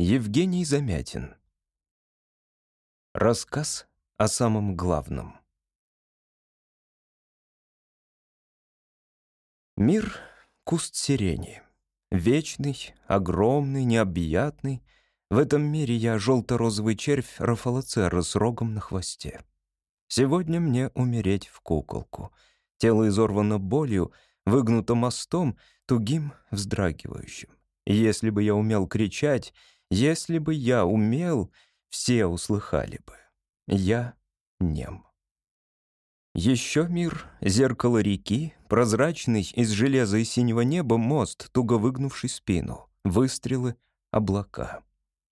Евгений Замятин. Рассказ о самом главном. Мир — куст сирени. Вечный, огромный, необъятный. В этом мире я желто-розовый червь Рафалоцера с рогом на хвосте. Сегодня мне умереть в куколку. Тело изорвано болью, выгнуто мостом, тугим, вздрагивающим. Если бы я умел кричать, если бы я умел, все услыхали бы. Я нем. Еще мир, зеркало реки, прозрачный из железа и синего неба мост, туго выгнувший спину, выстрелы, облака.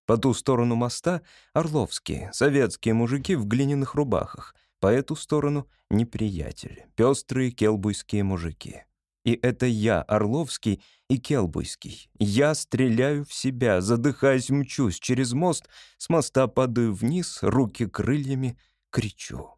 По ту сторону моста — орловские, советские мужики в глиняных рубахах, по эту сторону — неприятель, пестрые келбуйские мужики. И это я, Орловский и Келбуйский. Я стреляю в себя, задыхаясь, мчусь через мост, с моста падаю вниз, руки крыльями, кричу.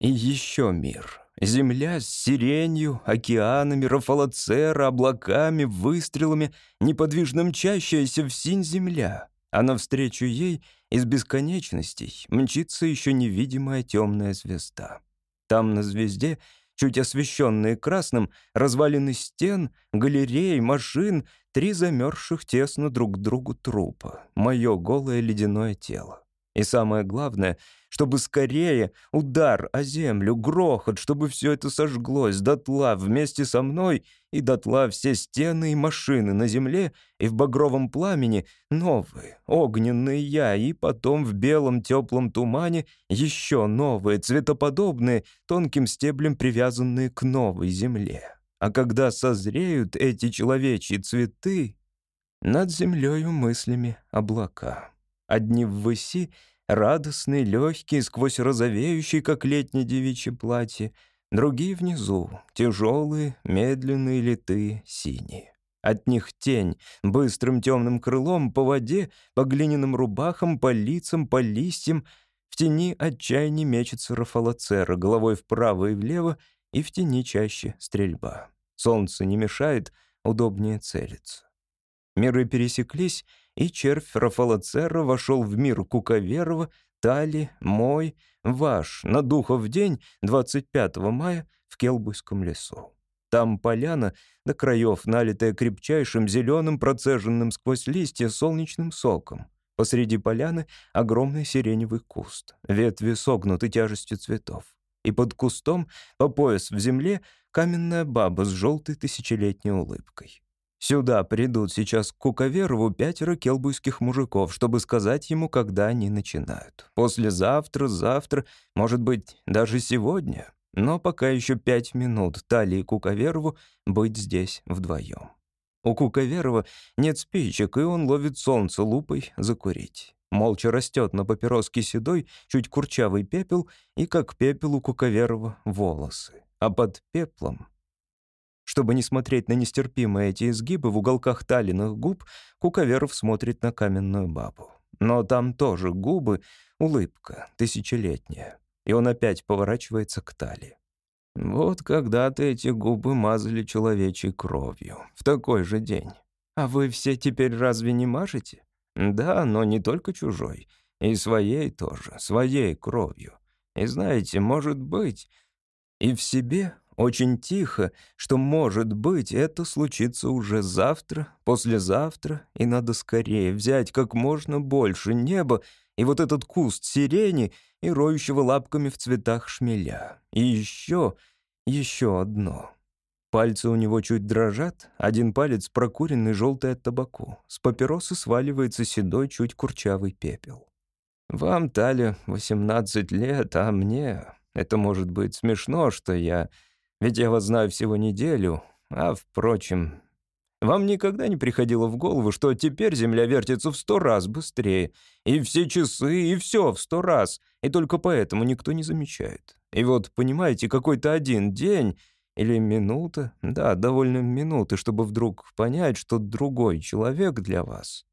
И еще мир. Земля с сиренью, океанами, рафалоцера, облаками, выстрелами, неподвижно мчащаяся в синь земля. А навстречу ей из бесконечностей мчится еще невидимая темная звезда. Там на звезде — чуть освещенные красным, развалины стен, галерей, машин, три замерзших тесно друг к другу трупа, мое голое ледяное тело. И самое главное, чтобы скорее удар о землю, грохот, чтобы все это сожглось дотла вместе со мной и дотла все стены и машины на земле, и в багровом пламени новые, огненные я, и потом в белом теплом тумане еще новые, цветоподобные, тонким стеблем привязанные к новой земле. А когда созреют эти человечьи цветы, над землею мыслями облака. Одни ввыси, радостные, легкие, сквозь розовеющие, как летнее девичье платье, другие внизу, тяжелые, медленные, литые, синие. От них тень, быстрым темным крылом по воде, по глиняным рубахам, по лицам, по листьям. В тени отчаяние мечется Рафалоцера, головой вправо и влево, и в тени чаще стрельба. Солнце не мешает, удобнее целиться. Миры пересеклись, и червь Рафалоцерра вошел в мир Куковерова, Тали, мой, ваш, на духов день 25 мая в Келбуйском лесу. Там поляна, до краев налитая крепчайшим зеленым, процеженным сквозь листья солнечным соком. Посреди поляны огромный сиреневый куст, ветви согнуты тяжестью цветов. И под кустом, по пояс в земле, каменная баба с желтой тысячелетней улыбкой. Сюда придут сейчас к Куковерову пятеро келбуйских мужиков, чтобы сказать ему, когда они начинают. Послезавтра, завтра, может быть, даже сегодня. Но пока еще пять минут Тали и Куковерову быть здесь вдвоем. У Куковерова нет спичек, и он ловит солнце лупой закурить. Молча растет на папироске седой, чуть курчавый пепел, и как пепел у Куковерова волосы. А под пеплом чтобы не смотреть на нестерпимые эти изгибы в уголках талиных губ, Куковеров смотрит на каменную бабу. Но там тоже губы, улыбка, тысячелетняя. И он опять поворачивается к Тали. Вот когда-то эти губы мазали человечьей кровью. В такой же день. А вы все теперь разве не мажете? Да, но не только чужой. И своей тоже, своей кровью. И знаете, может быть... И в себе очень тихо, что, может быть, это случится уже завтра, послезавтра, и надо скорее взять как можно больше неба и вот этот куст сирени и роющего лапками в цветах шмеля. И еще, еще одно. Пальцы у него чуть дрожат, один палец прокуренный желтый от табаку. С папиросы сваливается седой, чуть курчавый пепел. «Вам, Таля, 18 лет, а мне...» Это может быть смешно, что я ведь я вас знаю всего неделю, а, впрочем, вам никогда не приходило в голову, что теперь Земля вертится в сто раз быстрее, и все часы, и все в сто раз, и только поэтому никто не замечает. И вот, понимаете, какой-то один день или минута, да, довольно минуты, чтобы вдруг понять, что другой человек для вас.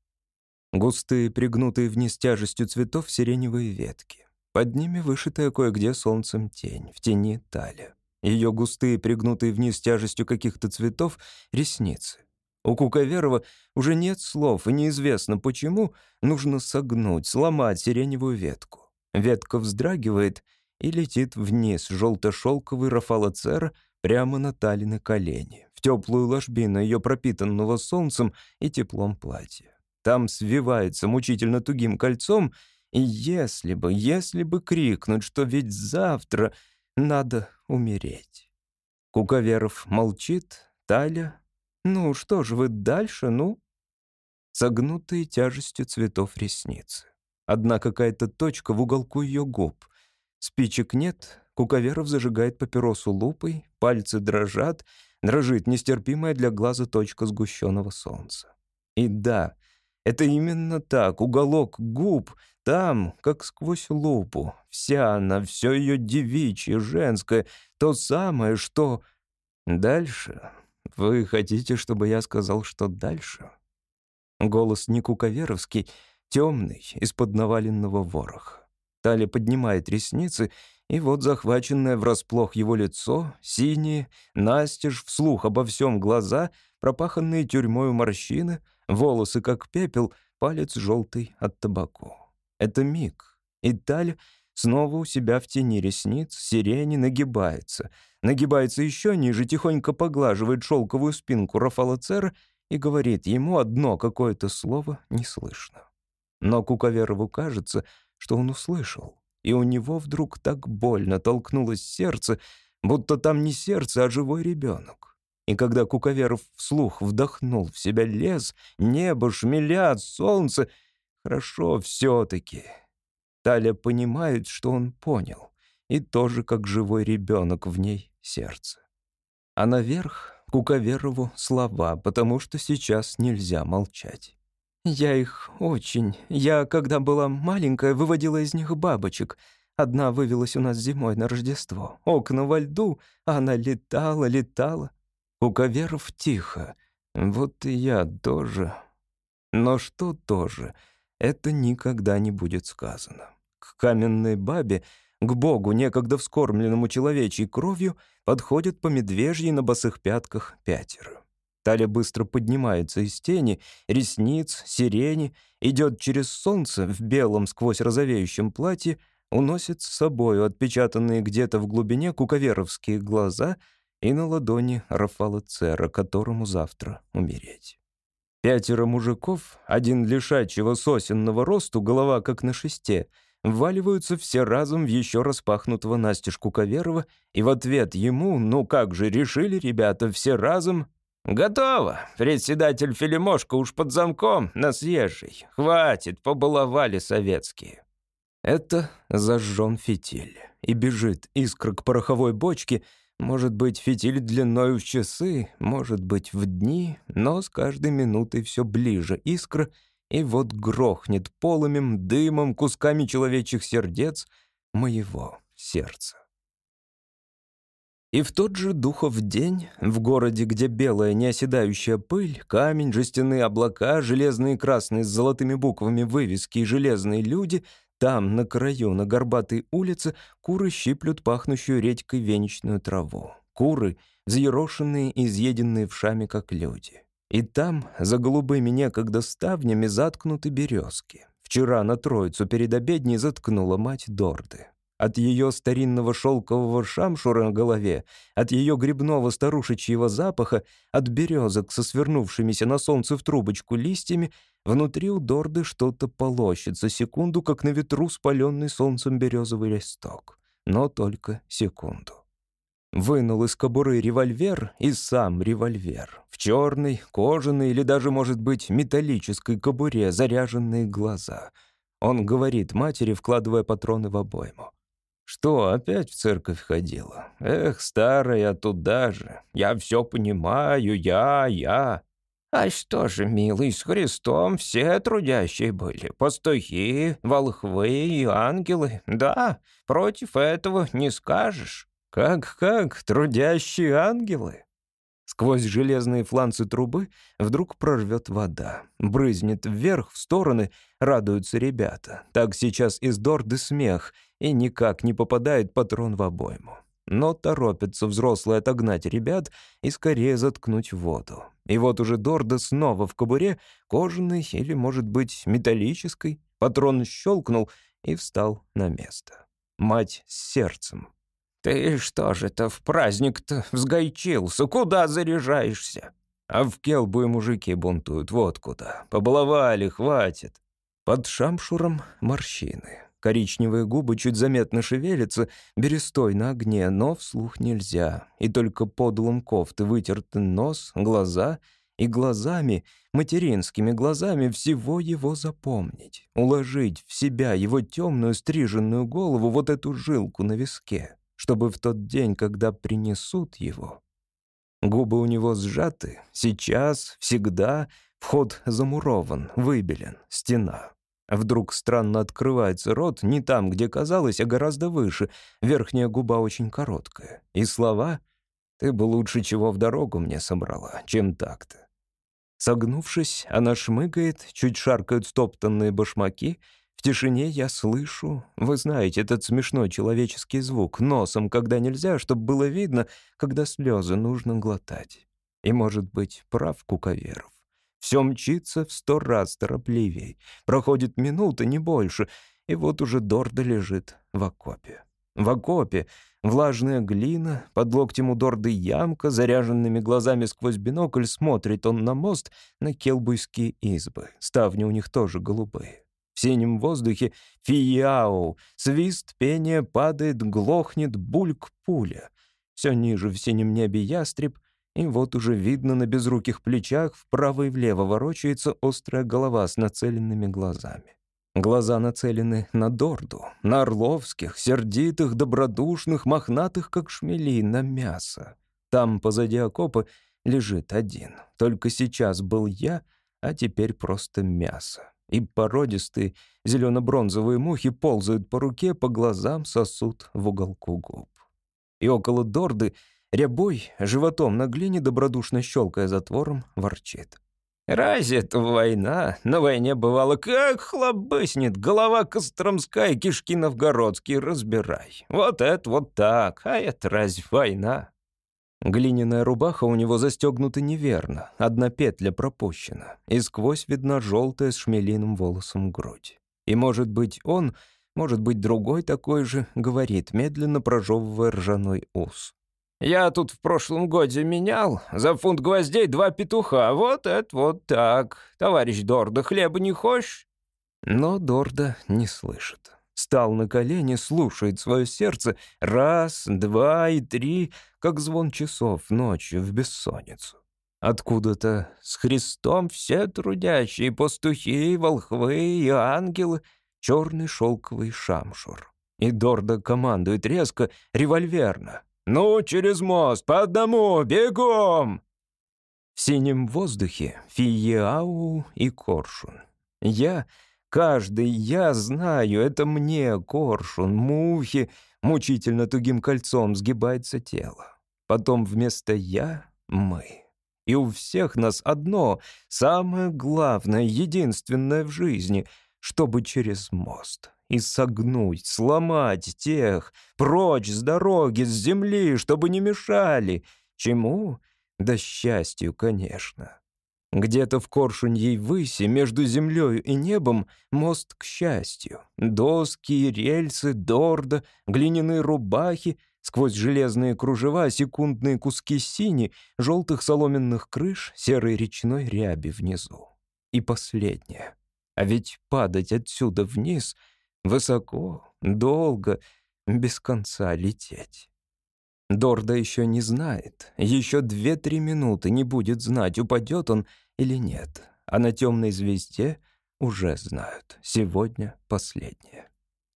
Густые, пригнутые вниз тяжестью цветов сиреневые ветки. Под ними вышитая кое-где солнцем тень, в тени талия. Ее густые, пригнутые вниз тяжестью каких-то цветов, ресницы. У Куковерова уже нет слов, и неизвестно почему нужно согнуть, сломать сиреневую ветку. Ветка вздрагивает и летит вниз, желто-шелковый рафалоцера прямо на Талины колени, в теплую ложбину ее пропитанного солнцем и теплом платья. Там свивается мучительно тугим кольцом, и если бы, если бы крикнуть, что ведь завтра надо умереть. Куковеров молчит, Таля «Ну, что же вы дальше, ну?» Согнутые тяжестью цветов ресницы. Одна какая-то точка в уголку ее губ. Спичек нет, Куковеров зажигает папиросу лупой, пальцы дрожат, дрожит нестерпимая для глаза точка сгущенного солнца. И да, это именно так, уголок губ, там, как сквозь лупу, вся она, все ее девичье, женское, то самое, что... Дальше «Вы хотите, чтобы я сказал, что дальше?» Голос не куковеровский, темный, из-под наваленного вороха. Таля поднимает ресницы, и вот захваченное врасплох его лицо, синие, настежь, вслух обо всем глаза, пропаханные тюрьмою морщины, волосы как пепел, палец желтый от табаку. Это миг, и Таля снова у себя в тени ресниц, сирени нагибается — нагибается еще ниже, тихонько поглаживает шелковую спинку Рафала и говорит ему одно какое-то слово не слышно. Но Куковерову кажется, что он услышал, и у него вдруг так больно толкнулось сердце, будто там не сердце, а живой ребенок. И когда Куковеров вслух вдохнул в себя лес, небо, шмелят, солнце, хорошо все-таки. Таля понимает, что он понял, и тоже как живой ребенок в ней сердце. А наверх — Куковерову слова, потому что сейчас нельзя молчать. «Я их очень... Я, когда была маленькая, выводила из них бабочек. Одна вывелась у нас зимой на Рождество. Окна во льду, а она летала, летала. Куковеров тихо. Вот и я тоже. Но что тоже, это никогда не будет сказано. К каменной бабе к Богу, некогда вскормленному человечьей кровью, подходят по медвежьей на босых пятках пятеро. Таля быстро поднимается из тени, ресниц, сирени, идет через солнце в белом сквозь розовеющем платье, уносит с собою отпечатанные где-то в глубине куковеровские глаза и на ладони Рафала Цера, которому завтра умереть. Пятеро мужиков, один лишачьего сосенного росту, голова как на шесте — вваливаются все разом в еще распахнутого Настежку Каверова, и в ответ ему, ну как же, решили ребята все разом... «Готово! Председатель Филимошка уж под замком, на съезжий. Хватит, побаловали советские». Это зажжен фитиль, и бежит искра к пороховой бочке, может быть, фитиль длиной в часы, может быть, в дни, но с каждой минутой все ближе искра — и вот грохнет полымем, дымом, кусками человечьих сердец моего сердца. И в тот же духов день, в городе, где белая неоседающая пыль, камень, жестяные облака, железные красные с золотыми буквами вывески и железные люди, там, на краю, на горбатой улице, куры щиплют пахнущую редькой венечную траву. Куры, взъерошенные и изъеденные вшами, как люди. И там, за голубыми некогда ставнями, заткнуты березки. Вчера на Троицу перед обедней заткнула мать Дорды. От ее старинного шелкового шамшура на голове, от ее грибного старушечьего запаха, от березок со свернувшимися на солнце в трубочку листьями, внутри у Дорды что-то полощет за секунду, как на ветру спаленный солнцем березовый листок. Но только секунду. Вынул из кобуры револьвер и сам револьвер. В черной, кожаной или даже, может быть, металлической кобуре заряженные глаза. Он говорит матери, вкладывая патроны в обойму. «Что, опять в церковь ходила? Эх, старая, туда же. Я все понимаю, я, я». «А что же, милый, с Христом все трудящие были. Пастухи, волхвы и ангелы. Да, против этого не скажешь». Как-как, трудящие ангелы? Сквозь железные фланцы трубы вдруг прорвет вода. Брызнет вверх, в стороны, радуются ребята. Так сейчас из дорды смех, и никак не попадает патрон в обойму. Но торопятся взрослые отогнать ребят и скорее заткнуть воду. И вот уже Дорда снова в кобуре, кожаной или, может быть, металлической. Патрон щелкнул и встал на место. Мать с сердцем. «Ты что же это в праздник-то взгайчился? Куда заряжаешься?» А в Келбу и мужики бунтуют, вот куда. Побаловали, хватит. Под шамшуром морщины. Коричневые губы чуть заметно шевелятся, берестой на огне, но вслух нельзя. И только подлом кофты вытерты нос, глаза и глазами, материнскими глазами, всего его запомнить. Уложить в себя его темную стриженную голову, вот эту жилку на виске, чтобы в тот день, когда принесут его... Губы у него сжаты, сейчас, всегда, вход замурован, выбелен, стена. Вдруг странно открывается рот не там, где казалось, а гораздо выше. Верхняя губа очень короткая. И слова «Ты бы лучше чего в дорогу мне собрала, чем так-то». Согнувшись, она шмыгает, чуть шаркают стоптанные башмаки. В тишине я слышу, вы знаете, этот смешной человеческий звук, носом, когда нельзя, чтобы было видно, когда слезы нужно глотать. И, может быть, прав Куковеров. Все мчится в сто раз торопливей. Проходит минута, не больше, и вот уже Дорда лежит в окопе. В окопе влажная глина, под локтем у Дорды ямка, заряженными глазами сквозь бинокль смотрит он на мост, на келбуйские избы. Ставни у них тоже голубые. В синем воздухе фияу, свист, пение падает, глохнет, бульк, пуля. Все ниже в синем небе ястреб — и вот уже видно на безруких плечах вправо и влево ворочается острая голова с нацеленными глазами. Глаза нацелены на Дорду, на орловских, сердитых, добродушных, мохнатых, как шмели, на мясо. Там, позади окопа, лежит один. Только сейчас был я, а теперь просто мясо. И породистые зелено-бронзовые мухи ползают по руке, по глазам сосут в уголку губ. И около Дорды — Рябой, животом на глине, добродушно щелкая затвором, ворчит. «Разве это война? На войне бывало, как хлобыснет, голова Костромская, кишки новгородские, разбирай. Вот это вот так, а это разве война?» Глиняная рубаха у него застегнута неверно, одна петля пропущена, и сквозь видна желтая с шмелиным волосом грудь. И, может быть, он, может быть, другой такой же, говорит, медленно прожевывая ржаной ус. Я тут в прошлом годе менял. За фунт гвоздей два петуха. Вот это вот так. Товарищ Дорда, хлеба не хочешь?» Но Дорда не слышит. Стал на колени, слушает свое сердце. Раз, два и три, как звон часов ночью в бессонницу. Откуда-то с Христом все трудящие, пастухи, волхвы и ангелы, черный шелковый шамшур. И Дорда командует резко, револьверно. «Ну, через мост, по одному, бегом!» В синем воздухе Фиеау и Коршун. Я, каждый я знаю, это мне Коршун, мухи, мучительно тугим кольцом сгибается тело. Потом вместо «я» — «мы». И у всех нас одно, самое главное, единственное в жизни, чтобы через мост и согнуть, сломать тех, прочь с дороги, с земли, чтобы не мешали. Чему? Да счастью, конечно. Где-то в коршуньей выси, между землей и небом, мост к счастью. Доски, рельсы, дорда, глиняные рубахи, сквозь железные кружева, секундные куски сини, желтых соломенных крыш, серой речной ряби внизу. И последнее. А ведь падать отсюда вниз — Высоко, долго, без конца лететь. Дорда еще не знает. Еще две-три минуты не будет знать, упадет он или нет. А на темной звезде уже знают. Сегодня последнее.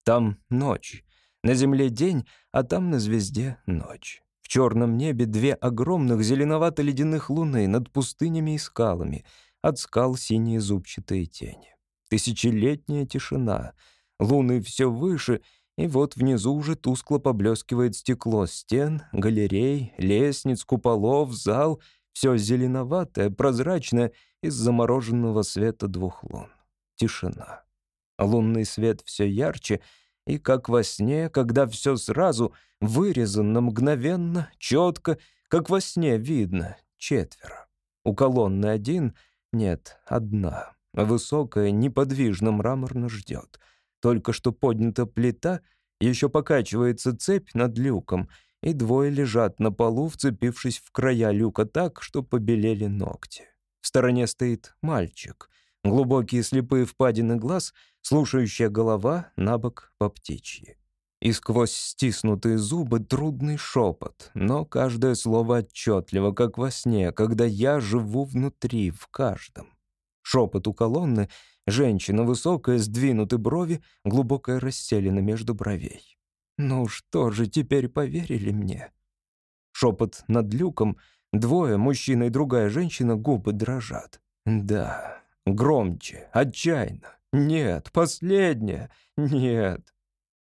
Там ночь. На земле день, а там на звезде ночь. В черном небе две огромных зеленовато-ледяных луны над пустынями и скалами. От скал синие зубчатые тени. Тысячелетняя тишина — Луны все выше, и вот внизу уже тускло поблескивает стекло стен, галерей, лестниц, куполов, зал. Все зеленоватое, прозрачное из замороженного света двух лун. Тишина. Лунный свет все ярче, И как во сне, когда все сразу вырезано мгновенно, четко, как во сне видно, четверо. У колонны один, нет, одна. Высокая, неподвижно мраморно ждет. Только что поднята плита, еще покачивается цепь над люком, и двое лежат на полу, вцепившись в края люка так, что побелели ногти. В стороне стоит мальчик. Глубокие слепые впадины глаз, слушающая голова на бок по птичьи. И сквозь стиснутые зубы трудный шепот, но каждое слово отчетливо, как во сне, когда я живу внутри, в каждом. Шепот у колонны, женщина высокая, сдвинуты брови, глубокая расселена между бровей. Ну что же, теперь поверили мне? Шепот над люком, двое, мужчина и другая женщина, губы дрожат. Да, громче, отчаянно. Нет, последняя, нет.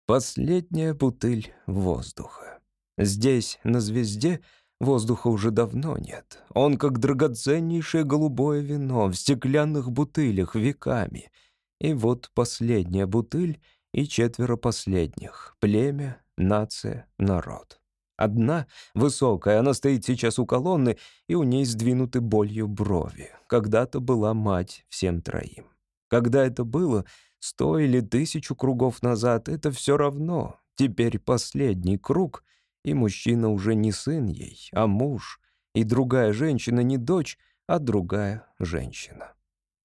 Последняя бутыль воздуха. Здесь, на звезде, воздуха уже давно нет. Он как драгоценнейшее голубое вино в стеклянных бутылях веками. И вот последняя бутыль — и четверо последних — племя, нация, народ. Одна, высокая, она стоит сейчас у колонны, и у ней сдвинуты болью брови. Когда-то была мать всем троим. Когда это было, сто или тысячу кругов назад, это все равно. Теперь последний круг, и мужчина уже не сын ей, а муж, и другая женщина не дочь, а другая женщина.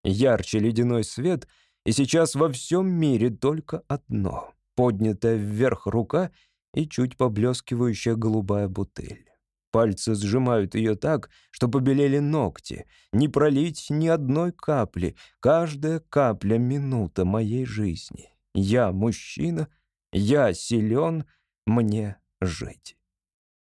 Ярче ледяной свет — и сейчас во всем мире только одно — поднятая вверх рука и чуть поблескивающая голубая бутыль. Пальцы сжимают ее так, что побелели ногти. Не пролить ни одной капли. Каждая капля — минута моей жизни. Я мужчина, я силен, мне жить.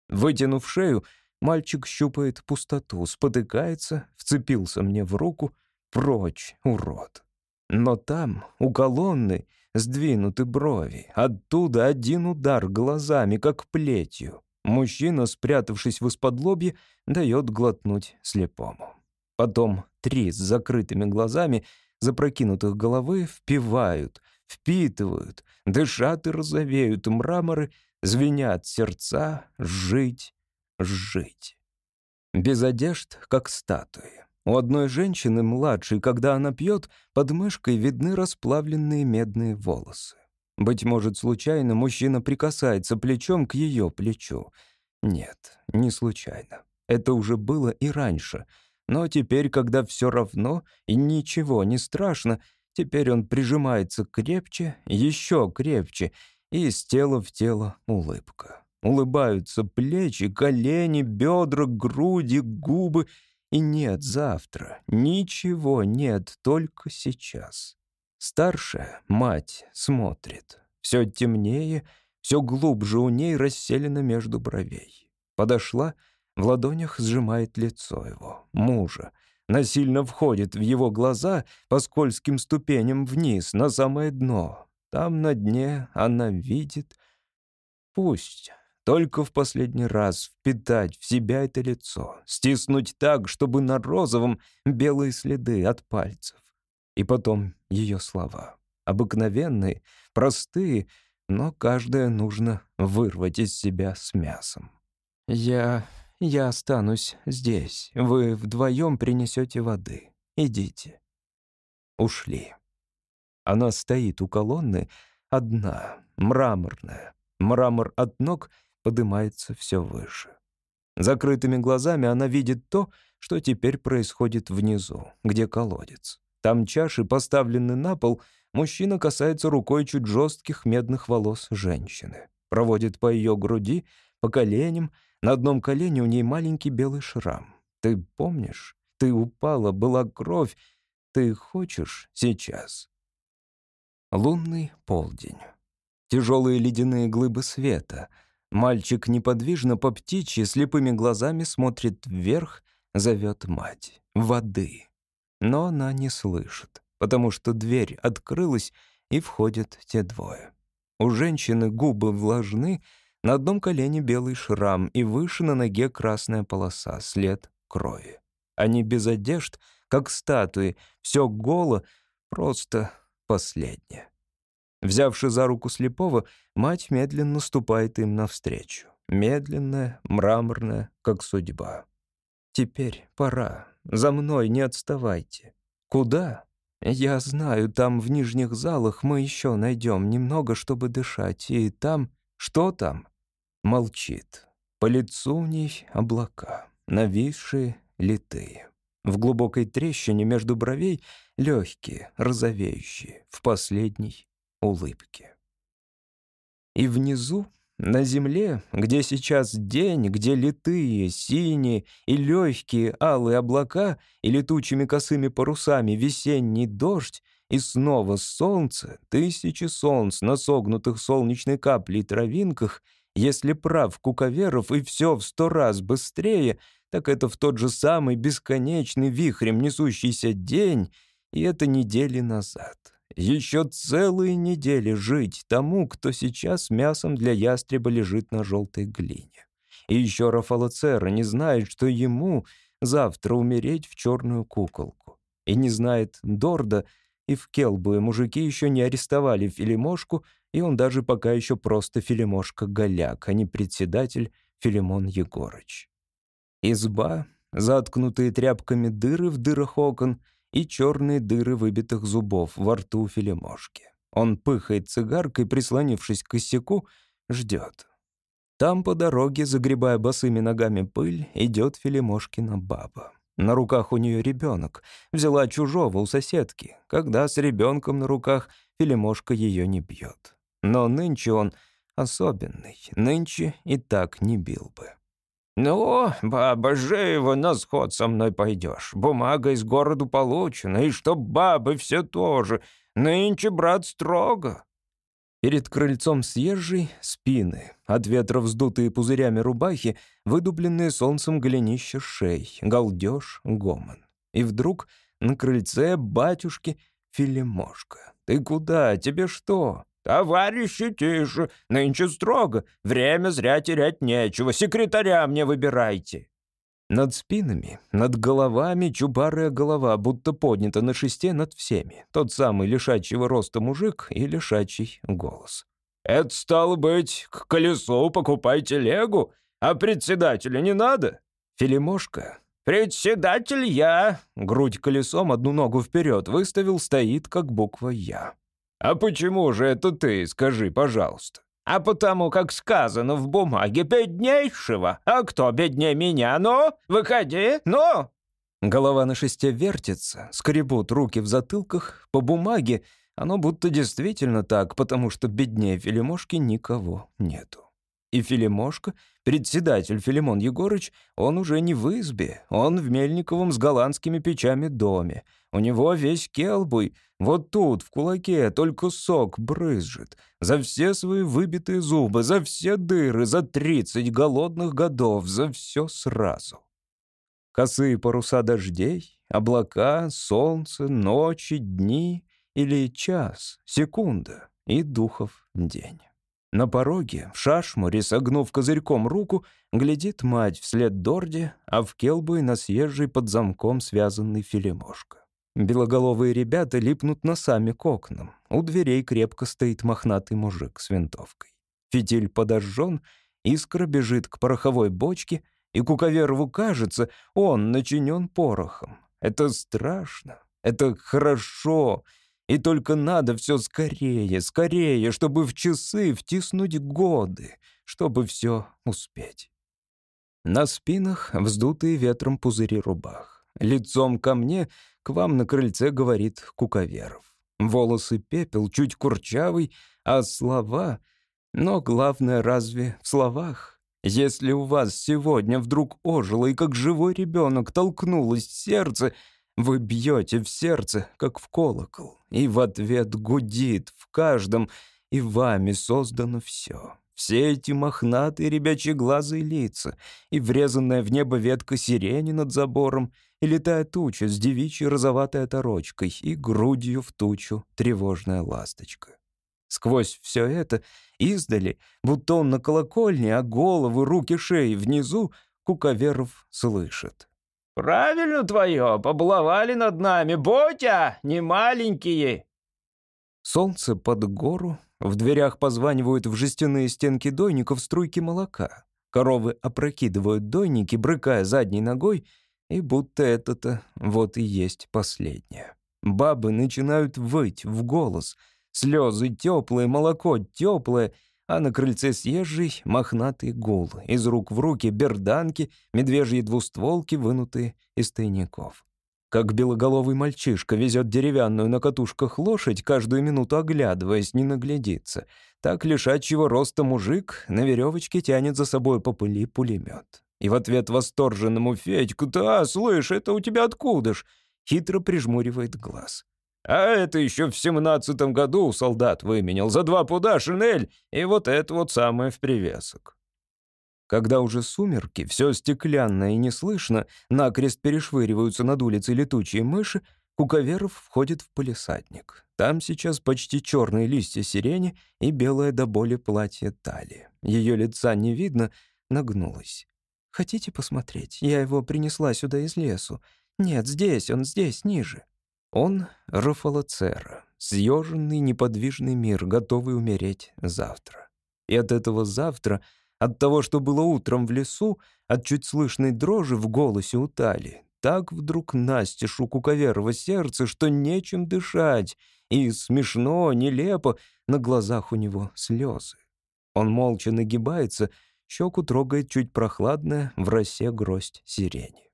Вытянув шею, мальчик щупает пустоту, спотыкается, вцепился мне в руку. Прочь, урод. Но там, у колонны, сдвинуты брови. Оттуда один удар глазами, как плетью. Мужчина, спрятавшись в исподлобье, дает глотнуть слепому. Потом три с закрытыми глазами, запрокинутых головы, впивают, впитывают, дышат и розовеют мраморы, звенят сердца, жить, жить. Без одежд, как статуи. У одной женщины, младшей, когда она пьет, под мышкой видны расплавленные медные волосы. Быть может, случайно мужчина прикасается плечом к ее плечу. Нет, не случайно. Это уже было и раньше. Но теперь, когда все равно и ничего не страшно, теперь он прижимается крепче, еще крепче, и из тела в тело улыбка. Улыбаются плечи, колени, бедра, груди, губы — и нет завтра, ничего нет, только сейчас. Старшая, мать, смотрит. Все темнее, все глубже у ней расселено между бровей. Подошла, в ладонях сжимает лицо его, мужа. Насильно входит в его глаза по скользким ступеням вниз, на самое дно. Там на дне она видит... Пусть только в последний раз впитать в себя это лицо, стиснуть так, чтобы на розовом белые следы от пальцев. И потом ее слова. Обыкновенные, простые, но каждое нужно вырвать из себя с мясом. «Я... я останусь здесь. Вы вдвоем принесете воды. Идите». Ушли. Она стоит у колонны, одна, мраморная. Мрамор от ног — поднимается все выше. Закрытыми глазами она видит то, что теперь происходит внизу, где колодец. Там чаши поставлены на пол, мужчина касается рукой чуть жестких медных волос женщины. Проводит по ее груди, по коленям. На одном колене у ней маленький белый шрам. Ты помнишь? Ты упала, была кровь. Ты хочешь сейчас? Лунный полдень. Тяжелые ледяные глыбы света — Мальчик неподвижно по птичьи слепыми глазами смотрит вверх, зовет мать. Воды. Но она не слышит, потому что дверь открылась, и входят те двое. У женщины губы влажны, на одном колене белый шрам, и выше на ноге красная полоса, след крови. Они без одежд, как статуи, все голо, просто последнее. Взявши за руку слепого, мать медленно ступает им навстречу. Медленная, мраморная, как судьба. «Теперь пора. За мной не отставайте. Куда? Я знаю, там в нижних залах мы еще найдем немного, чтобы дышать. И там... Что там?» Молчит. По лицу у ней облака, нависшие, литые. В глубокой трещине между бровей легкие, розовеющие, в последней улыбке. И внизу, на земле, где сейчас день, где литые, синие и легкие алые облака и летучими косыми парусами весенний дождь, и снова солнце, тысячи солнц на согнутых солнечной каплей травинках, если прав Куковеров и все в сто раз быстрее — так это в тот же самый бесконечный вихрем несущийся день, и это недели назад. Еще целые недели жить тому, кто сейчас мясом для ястреба лежит на желтой глине. И еще Рафалоцера не знает, что ему завтра умереть в черную куколку. И не знает Дорда, и в Келбуе мужики еще не арестовали Филимошку, и он даже пока еще просто Филимошка-голяк, а не председатель Филимон Егорыч. Изба, заткнутые тряпками дыры в дырах окон и черные дыры выбитых зубов во рту Филимошки. Он пыхает цигаркой, прислонившись к косяку, ждет. Там по дороге, загребая босыми ногами пыль, идет Филимошкина баба. На руках у нее ребенок. Взяла чужого у соседки. Когда с ребенком на руках Филимошка ее не бьет. Но нынче он особенный. Нынче и так не бил бы. «Ну, баба, живо на сход со мной пойдешь. Бумага из города получена, и чтоб бабы все тоже. Нынче, брат, строго». Перед крыльцом съезжей — спины, от ветра вздутые пузырями рубахи, выдубленные солнцем голенища шей, галдеж, гомон. И вдруг на крыльце батюшки Филимошка. «Ты куда? Тебе что?» «Товарищи, тише, нынче строго. Время зря терять нечего. Секретаря мне выбирайте». Над спинами, над головами чубарая голова, будто поднята на шесте над всеми. Тот самый лишачьего роста мужик и лишачий голос. «Это стало быть, к колесу покупай телегу, а председателя не надо?» Филимошка. «Председатель я!» Грудь колесом одну ногу вперед выставил, стоит, как буква «Я». «А почему же это ты, скажи, пожалуйста?» «А потому, как сказано в бумаге, беднейшего. А кто беднее меня? Ну, выходи, ну!» Голова на шесте вертится, скребут руки в затылках. По бумаге оно будто действительно так, потому что беднее Филимошки никого нету. И Филимошка, председатель Филимон Егорыч, он уже не в избе, он в Мельниковом с голландскими печами доме. У него весь келбуй, вот тут, в кулаке, только сок брызжет. За все свои выбитые зубы, за все дыры, за тридцать голодных годов, за все сразу. Косые паруса дождей, облака, солнце, ночи, дни или час, секунда и духов день. На пороге, в шашмуре, согнув козырьком руку, глядит мать вслед Дорде, а в келбуе на съезжей под замком связанный филимошка. Белоголовые ребята липнут носами к окнам. У дверей крепко стоит мохнатый мужик с винтовкой. Фитиль подожжен, искра бежит к пороховой бочке, и Куковерову кажется, он начинен порохом. Это страшно, это хорошо, и только надо все скорее, скорее, чтобы в часы втиснуть годы, чтобы все успеть. На спинах вздутые ветром пузыри рубах. Лицом ко мне, к вам на крыльце говорит Куковеров. Волосы пепел, чуть курчавый, а слова... Но главное разве в словах? Если у вас сегодня вдруг ожило и как живой ребенок толкнулось сердце, вы бьете в сердце, как в колокол, и в ответ гудит в каждом, и вами создано все. Все эти мохнатые ребячьи глаза и лица, и врезанная в небо ветка сирени над забором, и летая туча с девичьей розоватой оторочкой, и грудью в тучу тревожная ласточка. Сквозь все это, издали, будто он на колокольне, а головы, руки, шеи внизу, Куковеров слышит. «Правильно твое, побаловали над нами, Ботя, не маленькие!» Солнце под гору, в дверях позванивают в жестяные стенки дойников струйки молока. Коровы опрокидывают дойники, брыкая задней ногой, и будто это-то вот и есть последнее. Бабы начинают выть в голос. Слезы теплые, молоко теплое, а на крыльце съезжий мохнатый гул. Из рук в руки берданки, медвежьи двустволки, вынутые из тайников. Как белоголовый мальчишка везет деревянную на катушках лошадь, каждую минуту оглядываясь, не наглядится. Так лишачьего роста мужик на веревочке тянет за собой по пыли пулемет. И в ответ восторженному Федьку «Да, слышь, это у тебя откуда ж?» хитро прижмуривает глаз. «А это еще в семнадцатом году солдат выменял за два пуда шинель, и вот это вот самое в привесок». Когда уже сумерки, все стеклянное и не слышно, накрест перешвыриваются над улицей летучие мыши, Куковеров входит в полисадник. Там сейчас почти черные листья сирени и белое до боли платье талии. Ее лица не видно, нагнулась. «Хотите посмотреть? Я его принесла сюда из лесу. Нет, здесь, он здесь, ниже». Он — Рафалацера, съеженный неподвижный мир, готовый умереть завтра. И от этого завтра — от того, что было утром в лесу, от чуть слышной дрожи в голосе у Тали, так вдруг настежь у Куковерова сердце, что нечем дышать, и смешно, нелепо, на глазах у него слезы. Он молча нагибается, щеку трогает чуть прохладная в росе гроздь сирени.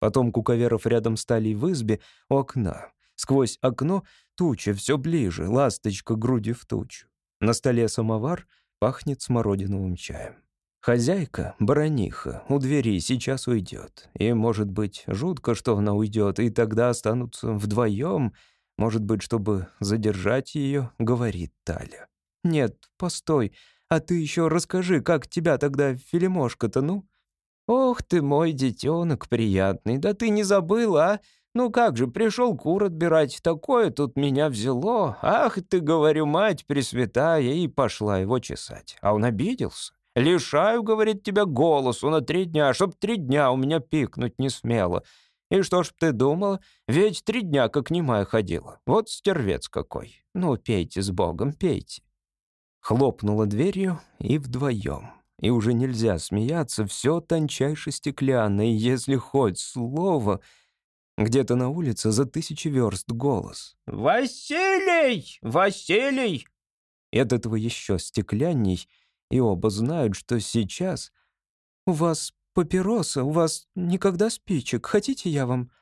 Потом Куковеров рядом с Талей в избе у окна. Сквозь окно туча все ближе, ласточка груди в тучу. На столе самовар — Пахнет смородиновым чаем. Хозяйка, барониха, у двери сейчас уйдет. И, может быть, жутко, что она уйдет, и тогда останутся вдвоем. Может быть, чтобы задержать ее, говорит Таля. «Нет, постой, а ты еще расскажи, как тебя тогда Филимошка-то, ну?» «Ох ты мой детенок приятный, да ты не забыл, а? Ну как же, пришел кур отбирать, такое тут меня взяло. Ах ты, говорю, мать пресвятая, и пошла его чесать. А он обиделся. Лишаю, говорит, тебя голосу на три дня, чтоб три дня у меня пикнуть не смело. И что ж ты думала? Ведь три дня как немая ходила. Вот стервец какой. Ну, пейте с Богом, пейте. Хлопнула дверью и вдвоем. И уже нельзя смеяться, все тончайше стеклянное, если хоть слово — где-то на улице за тысячи верст голос. «Василий! Василий!» И от этого еще стеклянней, и оба знают, что сейчас... «У вас папироса, у вас никогда спичек. Хотите, я вам...»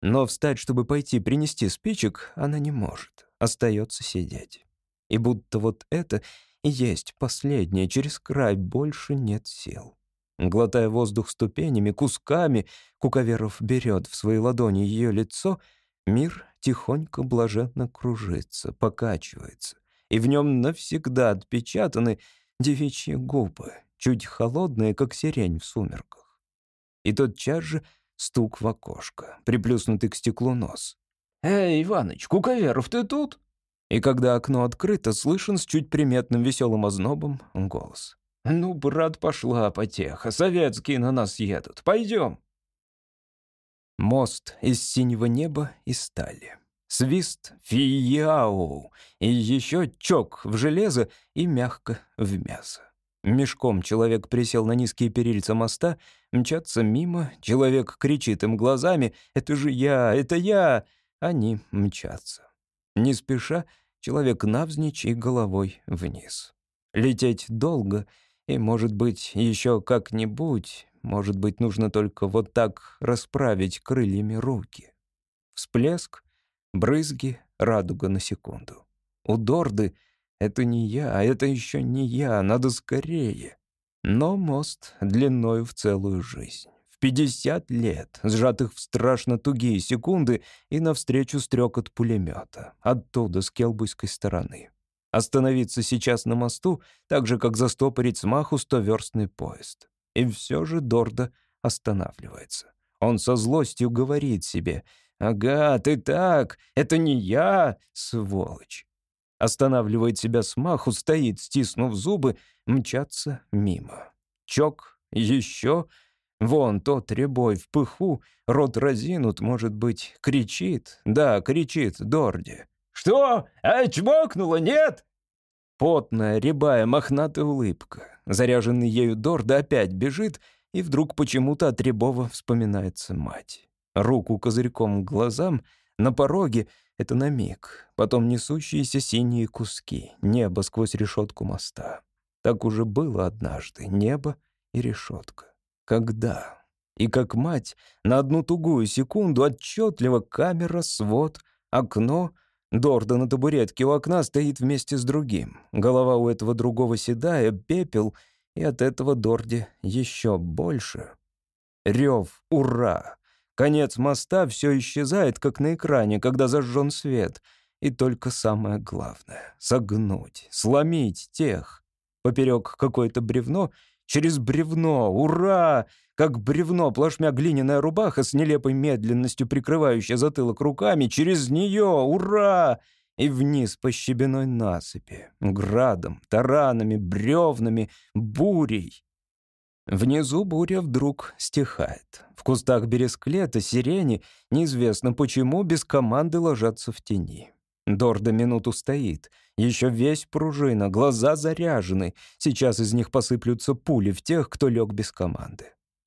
Но встать, чтобы пойти принести спичек, она не может. Остается сидеть. И будто вот это и есть последнее, через край больше нет сил. Глотая воздух ступенями, кусками, Куковеров берет в свои ладони ее лицо, мир тихонько блаженно кружится, покачивается, и в нем навсегда отпечатаны девичьи губы, чуть холодные, как сирень в сумерках. И тотчас же стук в окошко, приплюснутый к стеклу нос. «Эй, Иваныч, Куковеров, ты тут?» И когда окно открыто, слышен с чуть приметным веселым ознобом голос. «Ну, брат, пошла потеха. Советские на нас едут. Пойдем». Мост из синего неба и стали. Свист фияу. И еще чок в железо и мягко в мясо. Мешком человек присел на низкие перильца моста, мчатся мимо, человек кричит им глазами «Это же я! Это я!» Они мчатся. Не спеша, человек навзничь и головой вниз. Лететь долго — и, может быть, еще как-нибудь, может быть, нужно только вот так расправить крыльями руки. Всплеск, брызги, радуга на секунду. У Дорды это не я, а это еще не я, надо скорее. Но мост длиною в целую жизнь. В пятьдесят лет, сжатых в страшно тугие секунды, и навстречу стрекот пулемета. Оттуда, с Келбуйской стороны. Остановиться сейчас на мосту, так же, как застопорить смаху стоверстный поезд. И все же Дорда останавливается. Он со злостью говорит себе «Ага, ты так, это не я, сволочь». Останавливает себя смаху, стоит, стиснув зубы, мчаться мимо. Чок, еще, вон тот ребой в пыху, рот разинут, может быть, кричит, да, кричит Дорде. «Что? А чмокнула, нет?» Потная, рябая, мохнатая улыбка. Заряженный ею Дорда опять бежит, и вдруг почему-то от Рябова вспоминается мать. Руку козырьком к глазам, на пороге — это на миг, потом несущиеся синие куски, небо сквозь решетку моста. Так уже было однажды, небо и решетка. Когда? И как мать, на одну тугую секунду отчетливо камера, свод, окно — Дорда на табуретке у окна стоит вместе с другим. Голова у этого другого седая, пепел, и от этого Дорди еще больше. Рев, ура! Конец моста все исчезает, как на экране, когда зажжен свет. И только самое главное — согнуть, сломить тех. Поперек какое-то бревно, через бревно, ура! Как бревно, плашмя глиняная рубаха с нелепой медленностью прикрывающая затылок руками, через нее, ура! И вниз по щебеной насыпи, градом, таранами, бревнами, бурей. Внизу буря вдруг стихает. В кустах бересклета, сирени, неизвестно почему, без команды ложатся в тени. Дорда минуту стоит. Еще весь пружина, глаза заряжены. Сейчас из них посыплются пули в тех, кто лег без команды.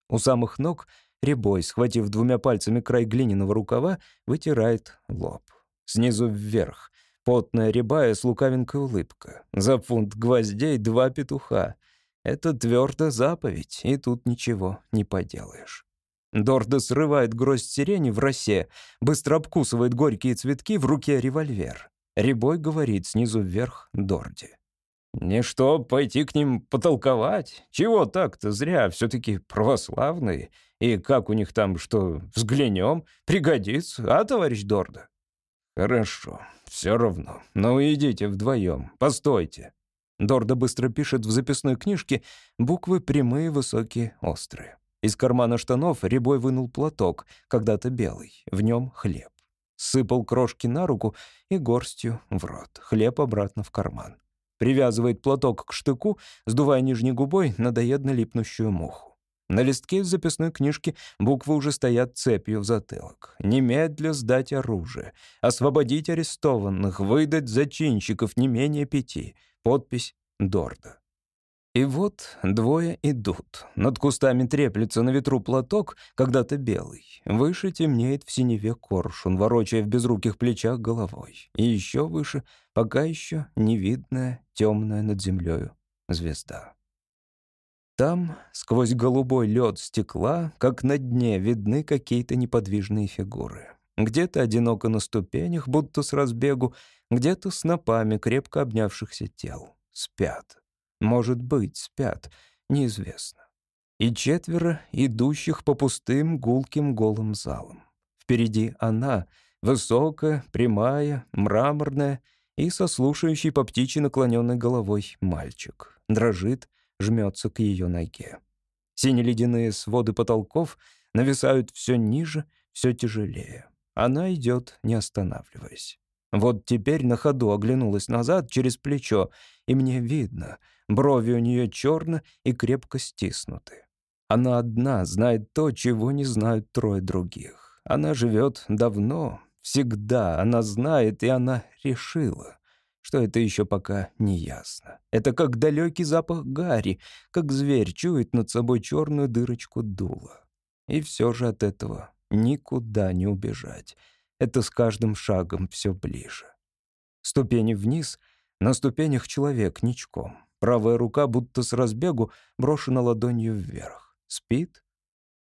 У самых ног Рябой, схватив двумя пальцами край глиняного рукава, вытирает лоб. Снизу вверх. Потная рябая с лукавинкой улыбка. За фунт гвоздей два петуха. Это твердо заповедь, и тут ничего не поделаешь. Дорда срывает гроздь сирени в росе, быстро обкусывает горькие цветки, в руке револьвер. Рябой говорит снизу вверх Дорде. Не что, пойти к ним потолковать? Чего так-то зря, все-таки православные. И как у них там, что, взглянем, пригодится, а, товарищ Дорда? Хорошо, все равно. Ну идите вдвоем, постойте. Дорда быстро пишет в записной книжке буквы прямые, высокие, острые. Из кармана штанов Рябой вынул платок, когда-то белый, в нем хлеб. Сыпал крошки на руку и горстью в рот, хлеб обратно в карман. Привязывает платок к штыку, сдувая нижней губой надоедно липнущую муху. На листке из записной книжки буквы уже стоят цепью в затылок. Немедля сдать оружие, освободить арестованных, выдать зачинщиков не менее пяти. Подпись Дорда. И вот двое идут. Над кустами треплется на ветру платок, когда-то белый. Выше темнеет в синеве коршун, ворочая в безруких плечах головой. И еще выше, пока еще невидная, темная над землею звезда. Там, сквозь голубой лед стекла, как на дне, видны какие-то неподвижные фигуры. Где-то одиноко на ступенях, будто с разбегу, где-то снопами крепко обнявшихся тел. Спят. Может быть, спят, неизвестно. И четверо, идущих по пустым, гулким, голым залам. Впереди она, высокая, прямая, мраморная и со слушающей по птичьи наклоненной головой мальчик. Дрожит, жмется к ее ноге. Сине-ледяные своды потолков нависают все ниже, все тяжелее. Она идет, не останавливаясь. Вот теперь на ходу оглянулась назад через плечо, и мне видно, брови у нее черно и крепко стиснуты. Она одна знает то, чего не знают трое других. Она живет давно, всегда, она знает, и она решила, что это еще пока не ясно. Это как далекий запах гари, как зверь чует над собой черную дырочку дула. И все же от этого никуда не убежать это с каждым шагом все ближе. Ступени вниз, на ступенях человек ничком. Правая рука будто с разбегу брошена ладонью вверх. Спит.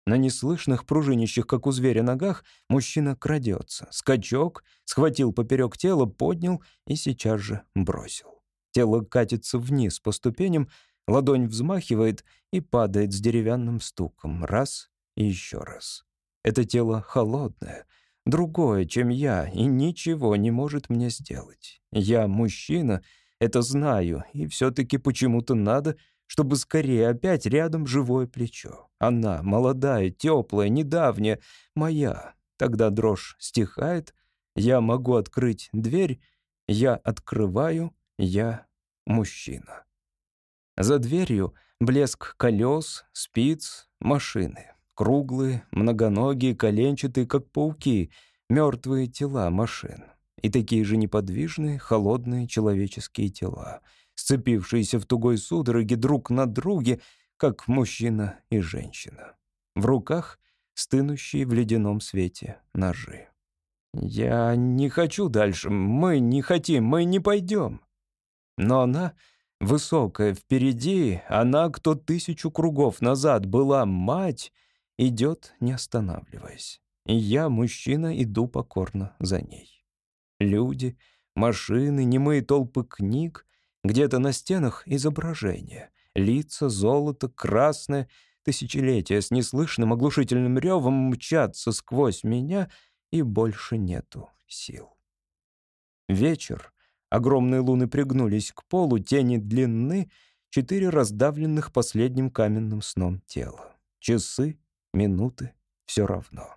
На неслышных пружинищих, как у зверя, ногах мужчина крадется. Скачок, схватил поперек тела, поднял и сейчас же бросил. Тело катится вниз по ступеням, ладонь взмахивает и падает с деревянным стуком. Раз и еще раз. Это тело холодное — другое, чем я, и ничего не может мне сделать. Я мужчина, это знаю, и все-таки почему-то надо, чтобы скорее опять рядом живое плечо. Она молодая, теплая, недавняя, моя. Тогда дрожь стихает, я могу открыть дверь, я открываю, я мужчина. За дверью блеск колес, спиц, машины. Круглые, многоногие, коленчатые, как пауки, мертвые тела машин. И такие же неподвижные, холодные человеческие тела, сцепившиеся в тугой судороге друг на друге, как мужчина и женщина. В руках стынущие в ледяном свете ножи. «Я не хочу дальше, мы не хотим, мы не пойдем». Но она, высокая впереди, она, кто тысячу кругов назад была мать, идет, не останавливаясь. И я, мужчина, иду покорно за ней. Люди, машины, немые толпы книг, где-то на стенах изображения, лица, золото, красное, тысячелетия с неслышным оглушительным ревом мчатся сквозь меня, и больше нету сил. Вечер. Огромные луны пригнулись к полу, тени длинны, четыре раздавленных последним каменным сном тела. Часы, минуты — все равно.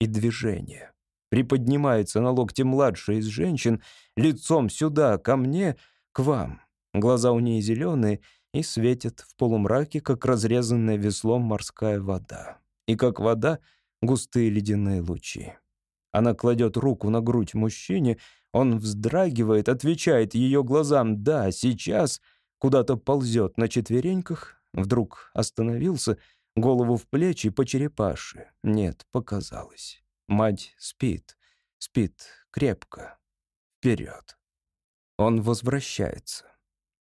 И движение. Приподнимается на локте младшая из женщин, лицом сюда, ко мне, к вам. Глаза у ней зеленые и светят в полумраке, как разрезанная веслом морская вода. И как вода — густые ледяные лучи. Она кладет руку на грудь мужчине, он вздрагивает, отвечает ее глазам «да, сейчас», куда-то ползет на четвереньках, вдруг остановился, голову в плечи по черепаши. Нет, показалось. Мать спит, спит крепко. Вперед. Он возвращается.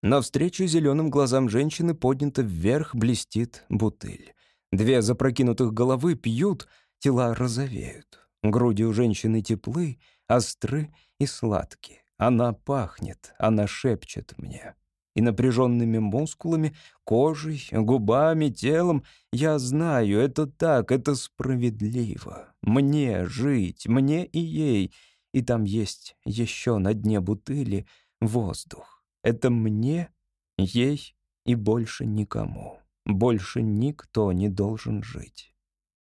Навстречу зеленым глазам женщины поднята вверх блестит бутыль. Две запрокинутых головы пьют, тела розовеют. Груди у женщины теплы, остры и сладкие. Она пахнет, она шепчет мне. И напряженными мускулами, кожей, губами, телом я знаю, это так, это справедливо. Мне жить, мне и ей. И там есть еще на дне бутыли воздух. Это мне, ей и больше никому. Больше никто не должен жить.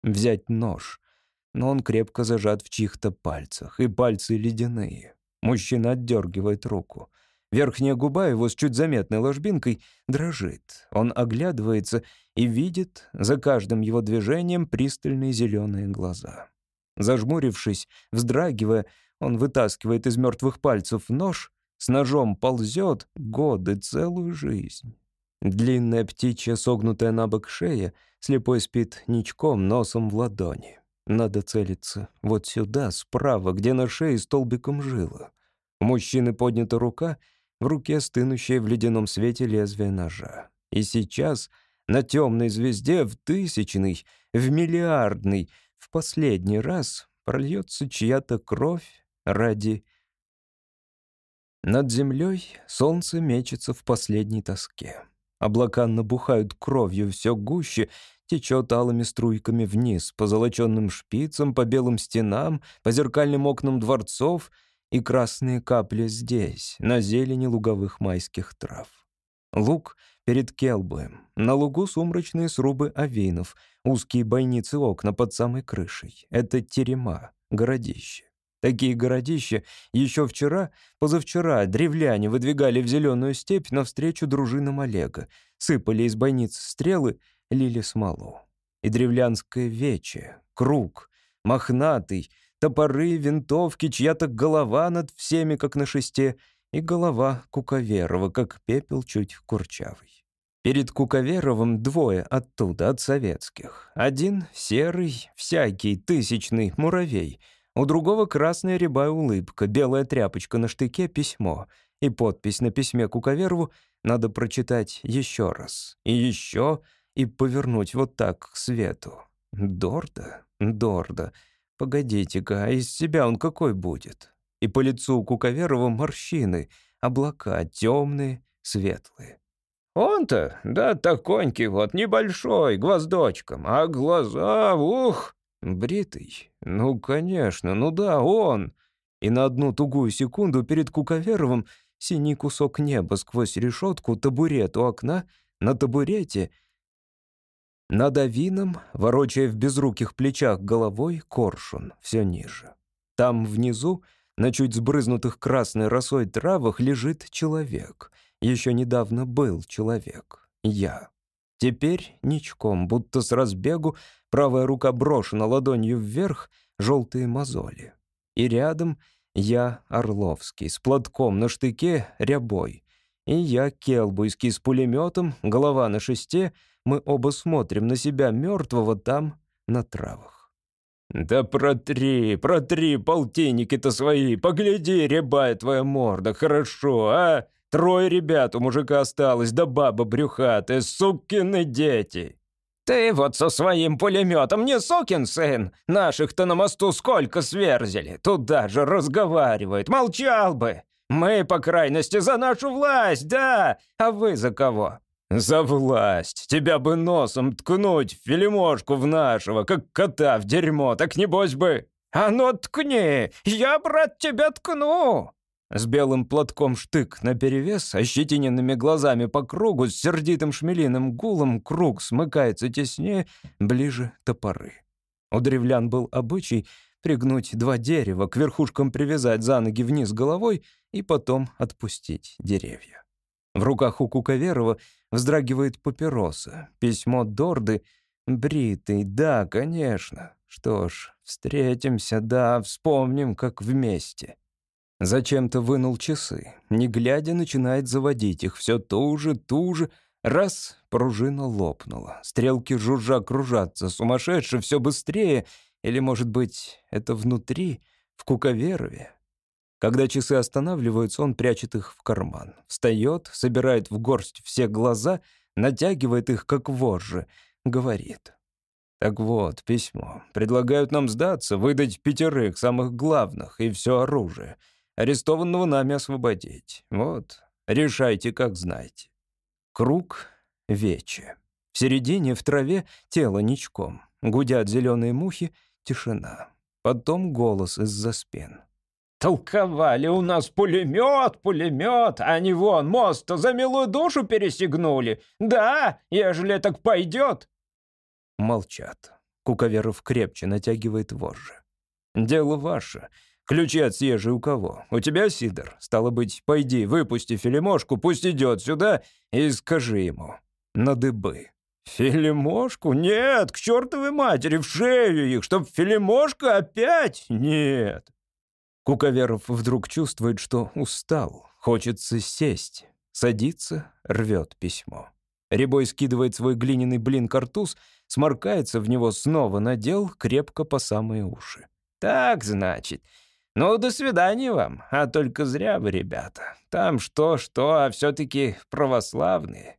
Взять нож, но он крепко зажат в чьих-то пальцах, и пальцы ледяные. Мужчина отдергивает руку. Верхняя губа его с чуть заметной ложбинкой дрожит. Он оглядывается и видит за каждым его движением пристальные зеленые глаза. Зажмурившись, вздрагивая, он вытаскивает из мертвых пальцев нож, с ножом ползет годы, целую жизнь. Длинная птичья, согнутая на бок шея, слепой спит ничком, носом в ладони. Надо целиться вот сюда, справа, где на шее столбиком жила. У мужчины поднята рука, в руке стынущее в ледяном свете лезвие ножа. И сейчас на темной звезде в тысячный, в миллиардный, в последний раз прольется чья-то кровь ради... Над землей солнце мечется в последней тоске. Облака набухают кровью все гуще, течет алыми струйками вниз, по золоченным шпицам, по белым стенам, по зеркальным окнам дворцов, и красные капли здесь, на зелени луговых майских трав. Луг перед Келбоем, на лугу сумрачные срубы авинов, узкие бойницы окна под самой крышей. Это терема, городище. Такие городища еще вчера, позавчера древляне выдвигали в зеленую степь навстречу дружинам Олега, сыпали из бойниц стрелы лили смолу. И древлянское вече, круг, мохнатый, топоры, винтовки, чья-то голова над всеми, как на шесте, и голова Куковерова, как пепел чуть курчавый. Перед Куковеровым двое оттуда, от советских. Один — серый, всякий, тысячный, муравей. У другого красная рябая улыбка, белая тряпочка на штыке, письмо. И подпись на письме Куковерову надо прочитать еще раз. И еще и повернуть вот так к свету. Дорда? Дорда. Погодите-ка, а из себя он какой будет? И по лицу Куковерова морщины, облака темные, светлые. Он-то, да, таконький вот, небольшой, гвоздочком, а глаза, ух, бритый. Ну, конечно, ну да, он. И на одну тугую секунду перед Куковеровым синий кусок неба сквозь решетку, табурет у окна, на табурете — над авином, ворочая в безруких плечах головой, коршун все ниже. Там внизу, на чуть сбрызнутых красной росой травах, лежит человек. Еще недавно был человек. Я. Теперь ничком, будто с разбегу, правая рука брошена ладонью вверх, желтые мозоли. И рядом Я Орловский, с платком на штыке, рябой. И я Келбуйский с пулеметом, голова на шесте. Мы оба смотрим на себя мертвого там, на травах. «Да протри, протри полтинники-то свои, погляди, рябая твоя морда, хорошо, а? Трое ребят у мужика осталось, да баба брюхатая, сукины дети!» «Ты вот со своим пулеметом не сукин сын! Наших-то на мосту сколько сверзили! Туда же разговаривает! Молчал бы! Мы, по крайности, за нашу власть, да! А вы за кого?» «За власть! Тебя бы носом ткнуть в филимошку в нашего, как кота в дерьмо, так небось бы...» «А ну ткни! Я, брат, тебя ткну!» С белым платком штык наперевес, ощетиненными глазами по кругу, с сердитым шмелиным гулом круг смыкается теснее, ближе топоры. У древлян был обычай пригнуть два дерева, к верхушкам привязать за ноги вниз головой и потом отпустить деревья. В руках у Куковерова вздрагивает папироса, письмо Дорды, бритый, да, конечно. Что ж, встретимся, да, вспомним, как вместе. Зачем-то вынул часы. Не глядя, начинает заводить их. Все туже, туже. Раз — пружина лопнула. Стрелки жужжа кружатся. Сумасшедше, все быстрее. Или, может быть, это внутри, в Куковерове? Когда часы останавливаются, он прячет их в карман. Встает, собирает в горсть все глаза, натягивает их, как вожжи. Говорит. Так вот, письмо. Предлагают нам сдаться, выдать пятерых, самых главных, и все оружие — Арестованного нами освободить. Вот, решайте, как знаете. Круг — вече. В середине, в траве, тело ничком. Гудят зеленые мухи, тишина. Потом голос из-за спин. «Толковали у нас пулемет, пулемет, а не вон мост за милую душу пересигнули. Да, ежели так пойдет». Молчат. Куковеров крепче натягивает вожжи. «Дело ваше. Ключи от съежи у кого? У тебя, Сидор? Стало быть, пойди, выпусти Филимошку, пусть идет сюда и скажи ему. На дыбы. Филимошку? Нет, к чертовой матери, в шею их, чтоб Филимошка опять? Нет. Куковеров вдруг чувствует, что устал, хочется сесть. Садится, рвет письмо. Рябой скидывает свой глиняный блин-картуз, сморкается в него, снова надел, крепко по самые уши. «Так, значит, «Ну, до свидания вам, а только зря вы, ребята. Там что-что, а все-таки православные».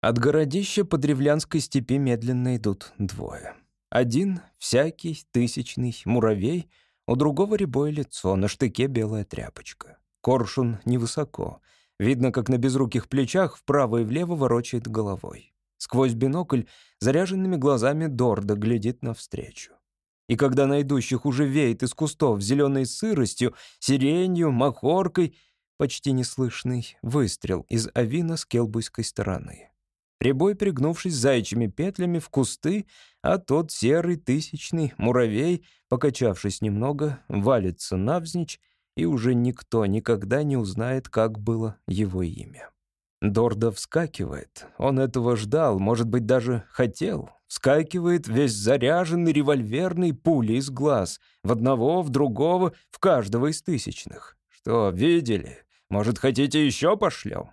От городища по древлянской степи медленно идут двое. Один — всякий, тысячный, муравей, у другого рябое лицо, на штыке белая тряпочка. Коршун невысоко. Видно, как на безруких плечах вправо и влево ворочает головой. Сквозь бинокль заряженными глазами Дорда глядит навстречу. И когда на идущих уже веет из кустов зеленой сыростью, сиренью, махоркой, почти неслышный выстрел из авина с келбуйской стороны. Прибой, пригнувшись заячьими петлями в кусты, а тот серый тысячный муравей, покачавшись немного, валится навзничь, и уже никто никогда не узнает, как было его имя. Дорда вскакивает. Он этого ждал, может быть, даже хотел. Вскакивает весь заряженный револьверный пули из глаз. В одного, в другого, в каждого из тысячных. Что, видели? Может, хотите еще пошлем?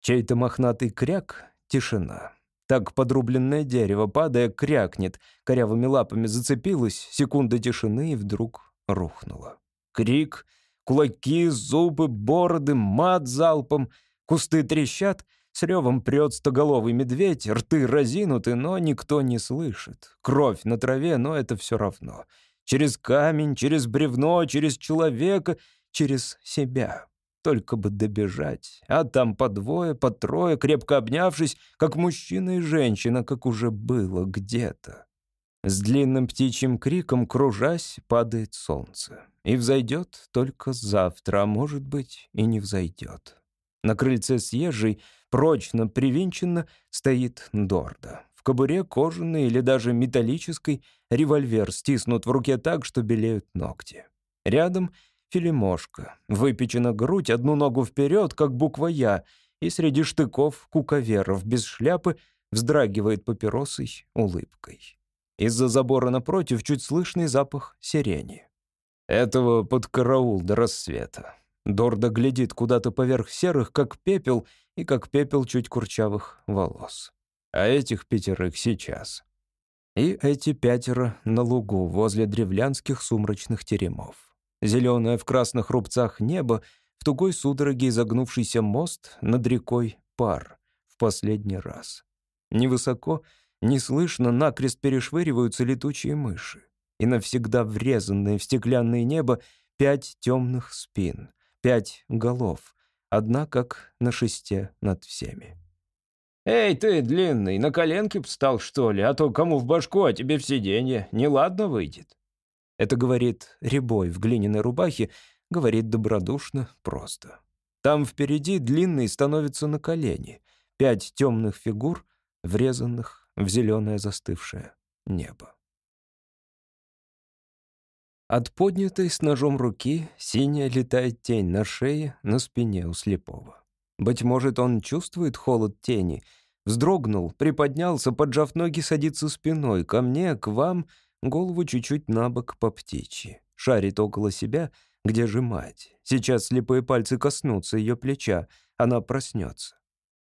Чей-то мохнатый кряк — тишина. Так подрубленное дерево, падая, крякнет, корявыми лапами зацепилось, секунда тишины и вдруг рухнула. Крик, кулаки, зубы, бороды, мат залпом — Кусты трещат, с ревом прет стоголовый медведь, рты разинуты, но никто не слышит. Кровь на траве, но это все равно. Через камень, через бревно, через человека, через себя. Только бы добежать. А там по двое, по трое, крепко обнявшись, как мужчина и женщина, как уже было где-то. С длинным птичьим криком, кружась, падает солнце. И взойдет только завтра, а может быть и не взойдет. На крыльце съезжей, прочно привинченно, стоит Дорда. В кобуре кожаной или даже металлической револьвер стиснут в руке так, что белеют ногти. Рядом филимошка. Выпечена грудь, одну ногу вперед, как буква «Я», и среди штыков куковеров без шляпы вздрагивает папиросой улыбкой. Из-за забора напротив чуть слышный запах сирени. Этого под караул до рассвета. Дорда глядит куда-то поверх серых, как пепел, и как пепел чуть курчавых волос. А этих пятерых сейчас. И эти пятеро на лугу возле древлянских сумрачных теремов. Зеленое в красных рубцах небо, в тугой судороге изогнувшийся мост над рекой пар в последний раз. Невысоко, неслышно, накрест перешвыриваются летучие мыши. И навсегда врезанные в стеклянное небо пять темных спин, пять голов, одна как на шесте над всеми. «Эй, ты, длинный, на коленке встал, что ли? А то кому в башку, а тебе в сиденье. Неладно выйдет». Это говорит Рябой в глиняной рубахе, говорит добродушно, просто. Там впереди длинный становится на колени. Пять темных фигур, врезанных в зеленое застывшее небо. От поднятой с ножом руки синяя летает тень на шее, на спине у слепого. Быть может, он чувствует холод тени, вздрогнул, приподнялся, поджав ноги, садится спиной ко мне, к вам, голову чуть-чуть на бок по птичьи. Шарит около себя, где же мать. Сейчас слепые пальцы коснутся ее плеча, она проснется.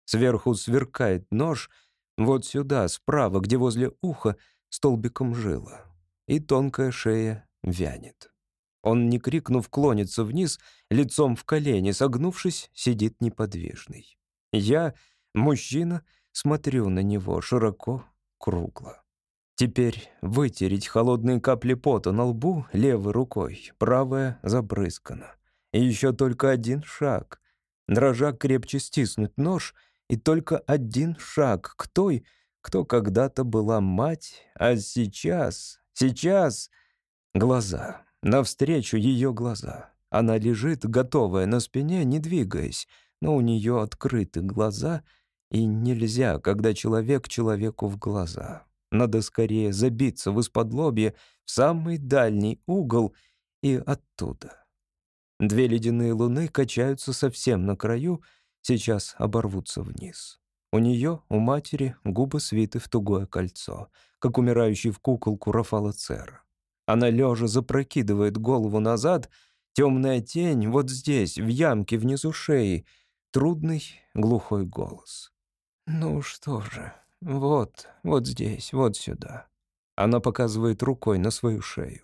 Сверху сверкает нож, вот сюда, справа, где возле уха, столбиком жила. И тонкая шея вянет. Он, не крикнув, клонится вниз, лицом в колени, согнувшись, сидит неподвижный. Я, мужчина, смотрю на него широко, кругло. Теперь вытереть холодные капли пота на лбу левой рукой, правая забрызгана. И еще только один шаг. Дрожа крепче стиснуть нож, и только один шаг к той, кто когда-то была мать, а сейчас, сейчас... Глаза, Навстречу ее глаза. Она лежит, готовая на спине, не двигаясь, но у нее открыты глаза, и нельзя, когда человек человеку в глаза. Надо скорее забиться в исподлобье в самый дальний угол и оттуда. Две ледяные луны качаются совсем на краю, сейчас оборвутся вниз. У нее, у матери, губы свиты в тугое кольцо, как умирающий в куколку Рафала Цера. Она лежа запрокидывает голову назад, темная тень вот здесь, в ямке внизу шеи, трудный глухой голос. «Ну что же, вот, вот здесь, вот сюда». Она показывает рукой на свою шею.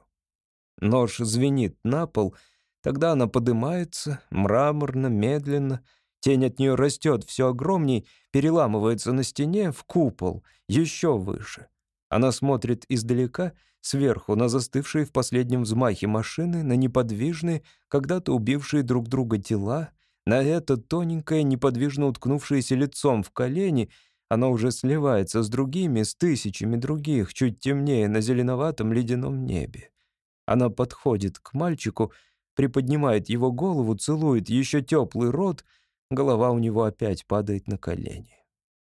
Нож звенит на пол, тогда она поднимается, мраморно, медленно. Тень от нее растет все огромней, переламывается на стене в купол, еще выше. Она смотрит издалека — Сверху, на застывшие в последнем взмахе машины, на неподвижные, когда-то убившие друг друга тела, на это тоненькое, неподвижно уткнувшееся лицом в колени, оно уже сливается с другими, с тысячами других, чуть темнее на зеленоватом ледяном небе. Она подходит к мальчику, приподнимает его голову, целует еще теплый рот, голова у него опять падает на колени.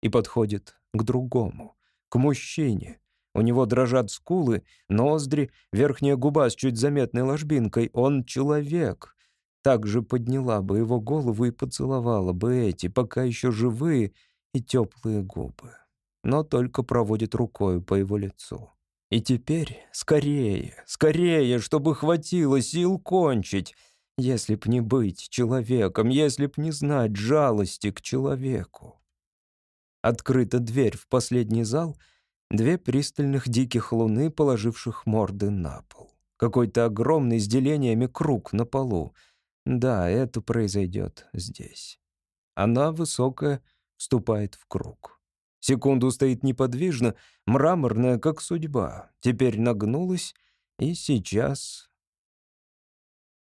И подходит к другому, к мужчине — у него дрожат скулы, ноздри, верхняя губа с чуть заметной ложбинкой. Он человек. Так же подняла бы его голову и поцеловала бы эти, пока еще живые и теплые губы. Но только проводит рукой по его лицу. И теперь скорее, скорее, чтобы хватило сил кончить. Если б не быть человеком, если б не знать жалости к человеку. Открыта дверь в последний зал — Две пристальных диких луны, положивших морды на пол. Какой-то огромный с делениями круг на полу. Да, это произойдет здесь. Она, высокая, вступает в круг. Секунду стоит неподвижно, мраморная, как судьба. Теперь нагнулась, и сейчас...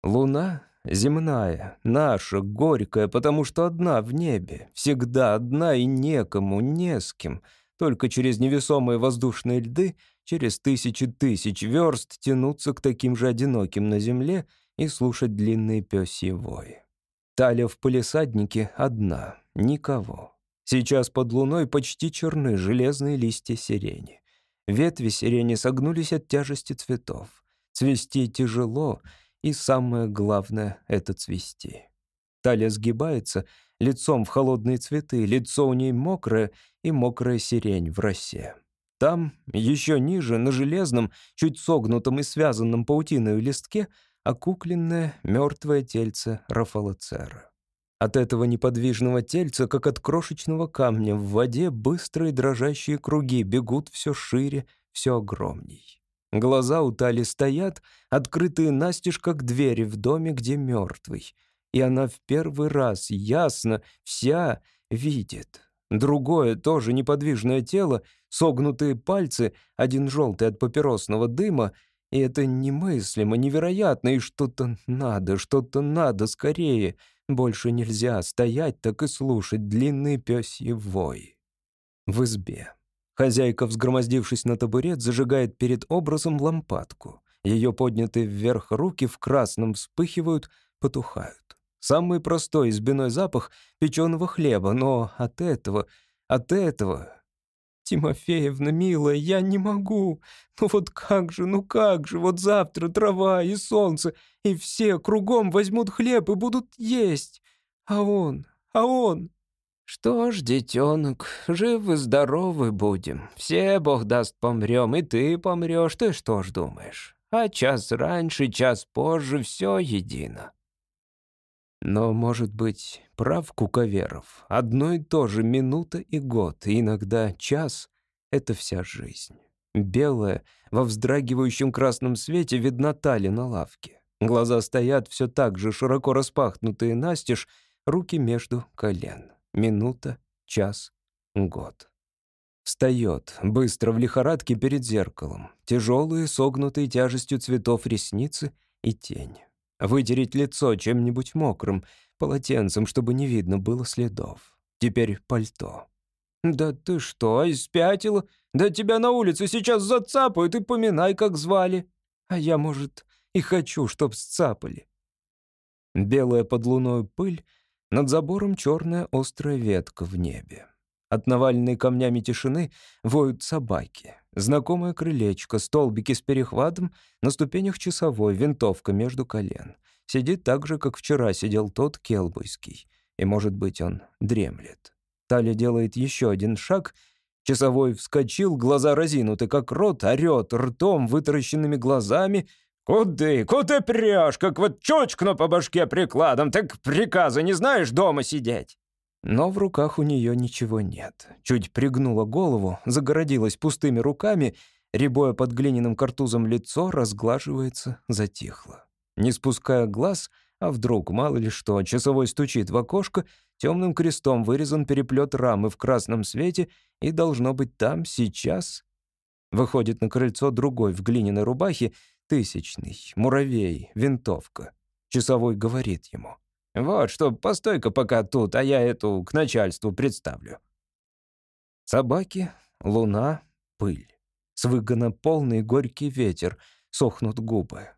Луна земная, наша, горькая, потому что одна в небе, всегда одна и некому, не с кем — только через невесомые воздушные льды, через тысячи тысяч верст тянуться к таким же одиноким на земле и слушать длинные пёсьи вои. Таля в полисаднике одна, никого. Сейчас под луной почти черны железные листья сирени. Ветви сирени согнулись от тяжести цветов. Цвести тяжело, и самое главное — это цвести. Талия сгибается, лицом в холодные цветы, лицо у ней мокрое и мокрая сирень в росе. Там, еще ниже, на железном, чуть согнутом и связанном паутиной листке, окукленное мертвое тельце Рафалацера. От этого неподвижного тельца, как от крошечного камня в воде, быстрые дрожащие круги бегут все шире, все огромней. Глаза у Тали стоят, открытые настежь, как двери в доме, где мертвый. И она в первый раз ясно, вся видит. Другое, тоже неподвижное тело, согнутые пальцы, один желтый от папиросного дыма, и это немыслимо, невероятно, и что-то надо, что-то надо скорее — больше нельзя стоять так и слушать длинные пёсьи вой. В избе. Хозяйка, взгромоздившись на табурет, зажигает перед образом лампадку. Ее поднятые вверх руки в красном вспыхивают, потухают. Самый простой избиной запах печеного хлеба, но от этого, от этого «Тимофеевна, милая, я не могу. Ну вот как же, ну как же, вот завтра трава и солнце, и все кругом возьмут хлеб и будут есть. А он, а он...» «Что ж, детенок, живы-здоровы будем. Все, Бог даст, помрем, и ты помрешь, ты что ж думаешь? А час раньше, час позже, все едино». Но, может быть, прав Куковеров. Одно и то же минута и год, и иногда час — это вся жизнь. Белая, во вздрагивающем красном свете видна Тали на лавке. Глаза стоят все так же, широко распахнутые настежь, руки между колен. Минута, час, год. Встает, быстро в лихорадке перед зеркалом. Тяжелые, согнутые тяжестью цветов ресницы и тень. Вытереть лицо чем-нибудь мокрым, полотенцем, чтобы не видно было следов. Теперь пальто. «Да ты что, испятила? Да тебя на улице сейчас зацапают и поминай, как звали. А я, может, и хочу, чтоб сцапали». Белая под луною пыль, над забором черная острая ветка в небе. От наваленной камнями тишины воют собаки. Знакомое крылечко, столбики с перехватом, на ступенях часовой, винтовка между колен. Сидит так же, как вчера сидел тот келбойский. И, может быть, он дремлет. Таля делает еще один шаг. Часовой вскочил, глаза разинуты, как рот, орёт ртом, вытаращенными глазами. «Куды? Куда прешь? Как вот чучкну по башке прикладом, так приказа не знаешь дома сидеть?» Но в руках у нее ничего нет. Чуть пригнула голову, загородилась пустыми руками, рябое под глиняным картузом лицо разглаживается, затихло. Не спуская глаз, а вдруг, мало ли что, часовой стучит в окошко, темным крестом вырезан переплет рамы в красном свете, и должно быть там, сейчас. Выходит на крыльцо другой в глиняной рубахе, тысячный, муравей, винтовка. Часовой говорит ему — вот что, постой-ка пока тут, а я эту к начальству представлю. Собаки, луна, пыль. С выгона полный горький ветер, сохнут губы.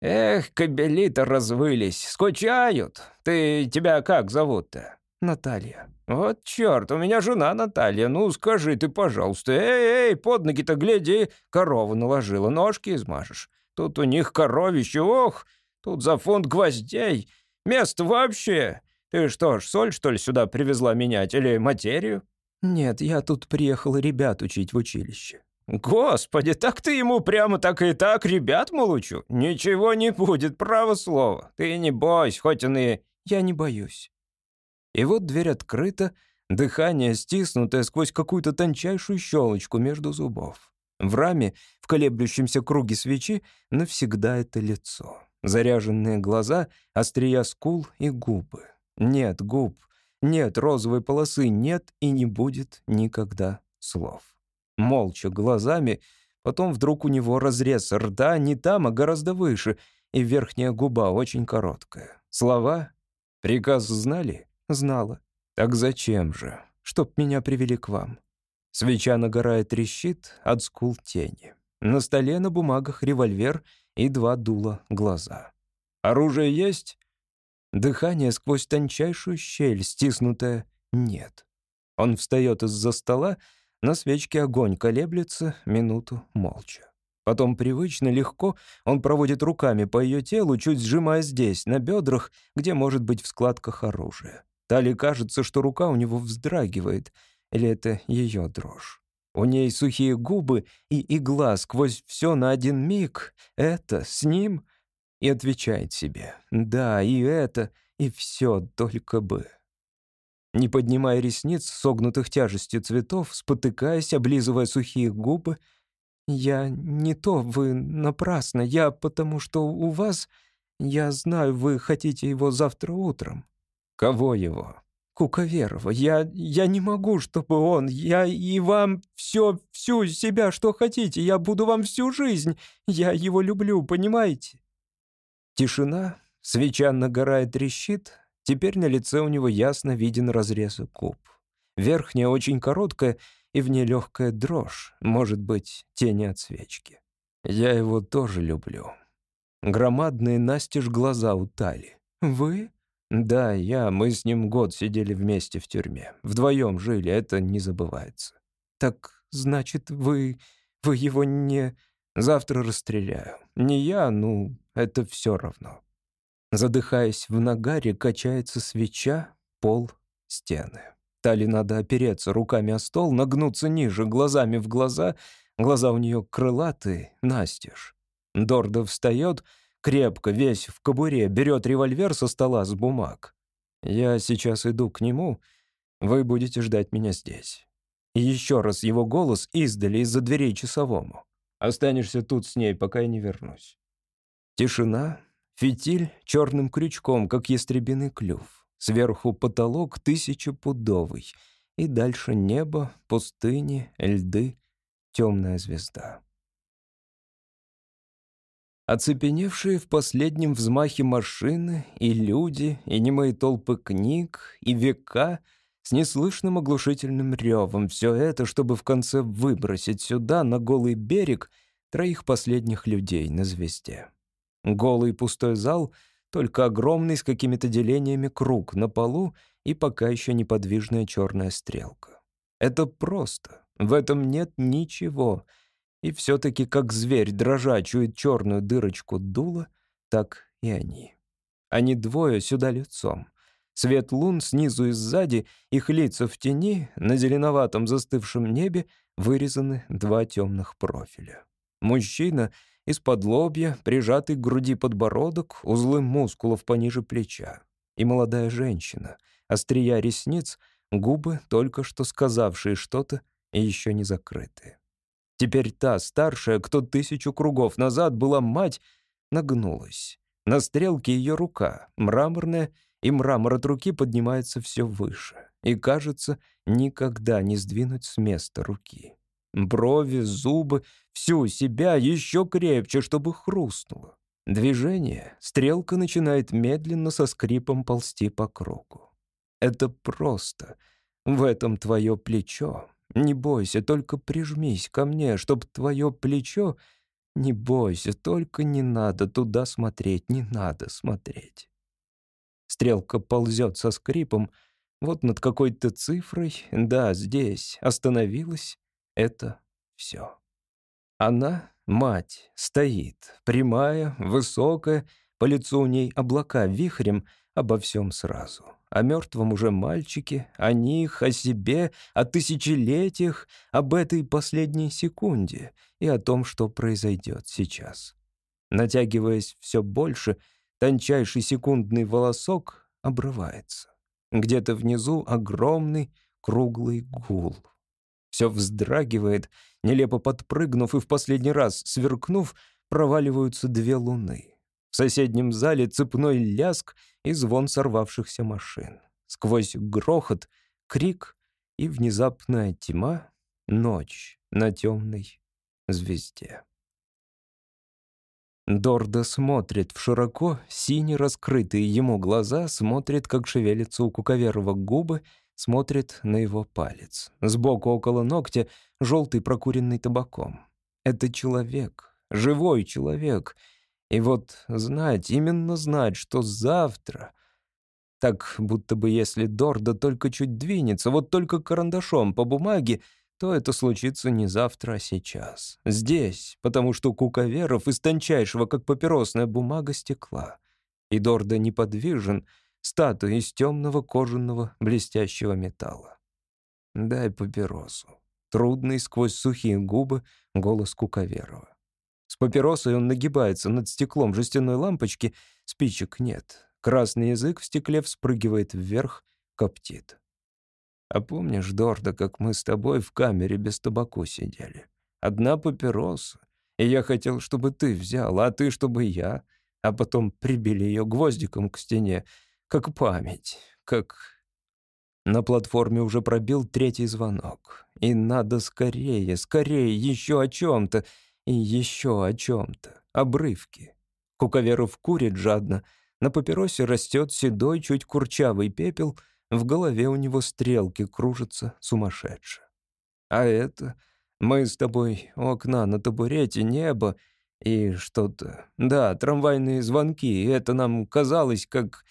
«Эх, кобели-то развылись, скучают. Ты тебя как зовут-то?» «Наталья». «Вот черт, у меня жена Наталья. Ну, скажи ты, пожалуйста. Эй, эй, под ноги-то гляди, корову наложила, ножки измажешь. Тут у них коровище, ох, тут за фонд гвоздей. Место вообще! Ты что ж, соль, что ли, сюда привезла менять или материю?» «Нет, я тут приехал ребят учить в училище». «Господи, так ты ему прямо так и так ребят молучу? Ничего не будет, право слово. Ты не бойся, хоть он и...» «Я не боюсь». И вот дверь открыта, дыхание стиснутое сквозь какую-то тончайшую щелочку между зубов. В раме, в колеблющемся круге свечи, навсегда это лицо. Заряженные глаза, острия скул и губы. Нет губ, нет розовой полосы, нет и не будет никогда слов. Молча глазами, потом вдруг у него разрез рта не там, а гораздо выше, и верхняя губа очень короткая. Слова? Приказ знали? Знала. Так зачем же? Чтоб меня привели к вам. Свеча нагорая трещит, от скул тени. На столе на бумагах револьвер и два дула глаза. «Оружие есть?» Дыхание сквозь тончайшую щель, стиснутое «нет». Он встает из-за стола, на свечке огонь колеблется минуту молча. Потом привычно, легко он проводит руками по ее телу, чуть сжимая здесь, на бедрах, где может быть в складках оружия. Тали кажется, что рука у него вздрагивает, или это ее дрожь. У ней сухие губы и игла сквозь все на один миг. Это с ним и отвечает себе «Да, и это, и все, только бы». Не поднимая ресниц, согнутых тяжестью цветов, спотыкаясь, облизывая сухие губы, «Я не то, вы напрасно, я потому что у вас, я знаю, вы хотите его завтра утром». «Кого его?» Куковерова. Я, я не могу, чтобы он... Я и вам все, всю себя, что хотите. Я буду вам всю жизнь. Я его люблю, понимаете?» Тишина, свеча нагорает трещит. Теперь на лице у него ясно виден разрез губ. Верхняя очень короткая, и в ней легкая дрожь, может быть, тени от свечки. Я его тоже люблю. Громадные настежь глаза у Тали. «Вы?» «Да, я, мы с ним год сидели вместе в тюрьме. Вдвоем жили, это не забывается». «Так, значит, вы... вы его не...» «Завтра расстреляю. Не я, ну, это все равно». Задыхаясь в нагаре, качается свеча, пол, стены. Тали надо опереться руками о стол, нагнуться ниже, глазами в глаза. Глаза у нее крылатые, настежь. Дорда встает, крепко, весь в кобуре, берет револьвер со стола с бумаг. «Я сейчас иду к нему, вы будете ждать меня здесь». И еще раз его голос издали из-за дверей часовому. «Останешься тут с ней, пока я не вернусь». Тишина, фитиль черным крючком, как ястребиный клюв. Сверху потолок тысячепудовый. И дальше небо, пустыни, льды, темная звезда. Оцепеневшие в последнем взмахе машины и люди, и немые толпы книг, и века с неслышным оглушительным ревом. Все это, чтобы в конце выбросить сюда, на голый берег, троих последних людей на звезде. Голый пустой зал, только огромный с какими-то делениями круг на полу и пока еще неподвижная черная стрелка. Это просто. В этом нет ничего — и все-таки, как зверь дрожа чует черную дырочку дула, так и они. Они двое сюда лицом. Свет лун снизу и сзади, их лица в тени, на зеленоватом застывшем небе вырезаны два темных профиля. Мужчина из-под лобья, прижатый к груди подбородок, узлы мускулов пониже плеча. И молодая женщина, острия ресниц, губы, только что сказавшие что-то и еще не закрытые. Теперь та, старшая, кто тысячу кругов назад была мать, нагнулась. На стрелке ее рука, мраморная, и мрамор от руки поднимается все выше. И, кажется, никогда не сдвинуть с места руки. Брови, зубы, всю себя еще крепче, чтобы хрустнуло. Движение, стрелка начинает медленно со скрипом ползти по кругу. Это просто. В этом твое плечо, не бойся, только прижмись ко мне, чтоб твое плечо... Не бойся, только не надо туда смотреть, не надо смотреть. Стрелка ползет со скрипом, вот над какой-то цифрой, да, здесь, остановилась. Это все. Она, мать, стоит, прямая, высокая, по лицу у ней облака вихрем обо всем сразу о мертвом уже мальчике, о них, о себе, о тысячелетиях, об этой последней секунде и о том, что произойдет сейчас. Натягиваясь все больше, тончайший секундный волосок обрывается. Где-то внизу огромный круглый гул. Все вздрагивает, нелепо подпрыгнув и в последний раз сверкнув, проваливаются две луны. В соседнем зале цепной ляск и звон сорвавшихся машин. Сквозь грохот, крик и внезапная тьма — ночь на темной звезде. Дорда смотрит в широко, сине раскрытые ему глаза, смотрит, как шевелятся у Куковерова губы, смотрит на его палец. Сбоку около ногтя желтый прокуренный табаком. Это человек, живой человек — и вот знать, именно знать, что завтра... Так, будто бы если Дорда только чуть двинется, вот только карандашом по бумаге, то это случится не завтра, а сейчас. Здесь, потому что Куковеров из тончайшего, как папиросная бумага, стекла. И Дорда неподвижен, статуя из темного кожаного блестящего металла. «Дай папиросу». Трудный сквозь сухие губы голос Куковерова. Папиросой он нагибается над стеклом жестяной лампочки, спичек нет. Красный язык в стекле вспрыгивает вверх, коптит. А помнишь, Дорда, как мы с тобой в камере без табаку сидели? Одна папироса. И я хотел, чтобы ты взял, а ты, чтобы я. А потом прибили ее гвоздиком к стене, как память, как... На платформе уже пробил третий звонок. И надо скорее, скорее, еще о чем-то. И еще о чем-то. Обрывки. Куковеров курит жадно. На папиросе растет седой, чуть курчавый пепел. В голове у него стрелки кружатся сумасшедше. А это... Мы с тобой у окна на табурете, небо и что-то... Да, трамвайные звонки. Это нам казалось как...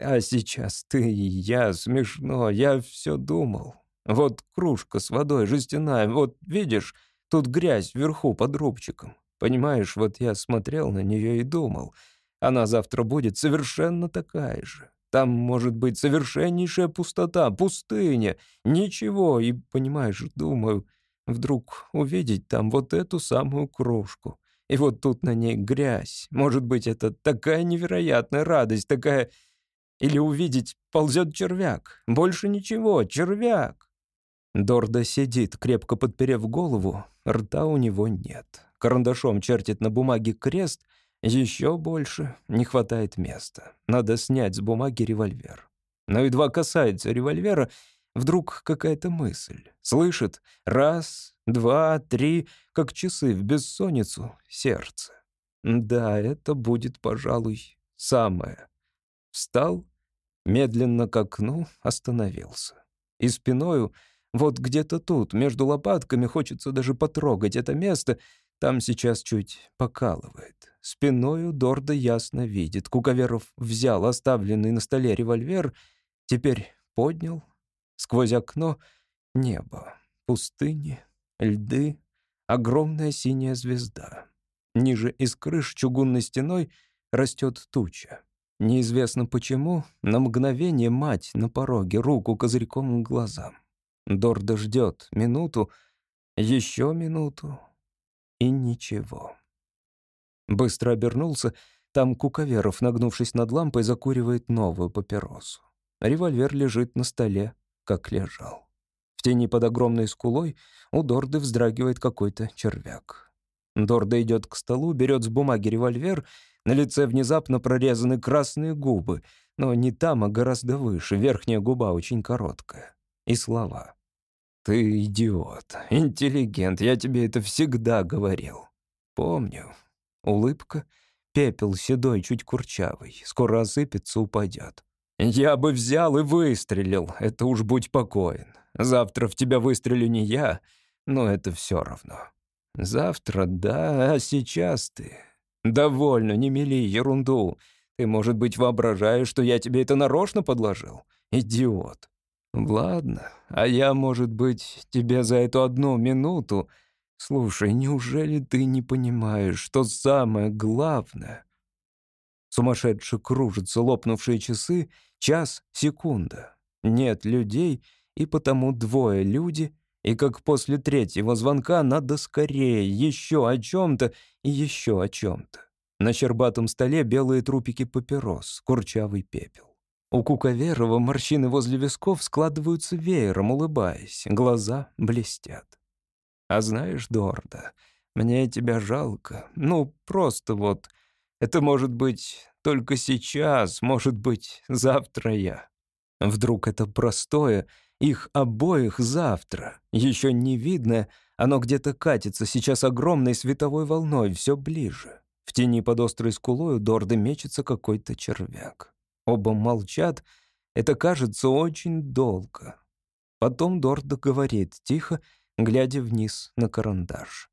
А сейчас ты и я, смешно, я все думал. Вот кружка с водой жестяная, вот видишь, тут грязь вверху под рубчиком. Понимаешь, вот я смотрел на нее и думал, она завтра будет совершенно такая же. Там может быть совершеннейшая пустота, пустыня, ничего, и, понимаешь, думаю, вдруг увидеть там вот эту самую кружку. И вот тут на ней грязь. Может быть, это такая невероятная радость, такая или увидеть, ползет червяк. Больше ничего, червяк. Дорда сидит, крепко подперев голову, рта у него нет. Карандашом чертит на бумаге крест, еще больше не хватает места. Надо снять с бумаги револьвер. Но едва касается револьвера, вдруг какая-то мысль. Слышит раз, два, три, как часы в бессонницу, сердце. Да, это будет, пожалуй, самое. Встал Медленно к окну остановился. И спиною, вот где-то тут, между лопатками, хочется даже потрогать это место, там сейчас чуть покалывает. Спиною Дорда ясно видит. Куковеров взял оставленный на столе револьвер, теперь поднял. Сквозь окно небо, пустыни, льды, огромная синяя звезда. Ниже из крыш чугунной стеной растет туча. Неизвестно почему, на мгновение мать на пороге, руку козырьком к глазам. Дорда ждет минуту, еще минуту и ничего. Быстро обернулся, там Куковеров, нагнувшись над лампой, закуривает новую папиросу. Револьвер лежит на столе, как лежал. В тени под огромной скулой у Дорды вздрагивает какой-то червяк. Дорда идет к столу, берет с бумаги револьвер — на лице внезапно прорезаны красные губы, но не там, а гораздо выше, верхняя губа очень короткая. И слова. «Ты идиот, интеллигент, я тебе это всегда говорил». «Помню». Улыбка, пепел седой, чуть курчавый, скоро осыпется, упадет. «Я бы взял и выстрелил, это уж будь покоен. Завтра в тебя выстрелю не я, но это все равно. Завтра, да, а сейчас ты «Довольно, не мели ерунду. Ты, может быть, воображаешь, что я тебе это нарочно подложил? Идиот. Ладно, а я, может быть, тебе за эту одну минуту... Слушай, неужели ты не понимаешь, что самое главное...» Сумасшедше кружатся лопнувшие часы, час, секунда. Нет людей, и потому двое люди — и как после третьего звонка надо скорее, еще о чем-то и еще о чем-то. На щербатом столе белые трупики папирос, курчавый пепел. У Куковерова морщины возле висков складываются веером, улыбаясь, глаза блестят. А знаешь, Дорда, мне тебя жалко. Ну, просто вот. Это может быть только сейчас, может быть, завтра я. Вдруг это простое их обоих завтра. Еще не видно, оно где-то катится, сейчас огромной световой волной, все ближе. В тени под острой скулой у Дорды мечется какой-то червяк. Оба молчат, это кажется очень долго. Потом Дорда говорит тихо, глядя вниз на карандаш.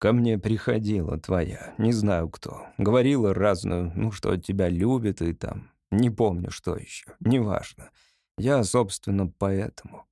«Ко мне приходила твоя, не знаю кто. Говорила разную, ну, что тебя любит и там. Не помню, что еще, неважно. Я, собственно, поэтому.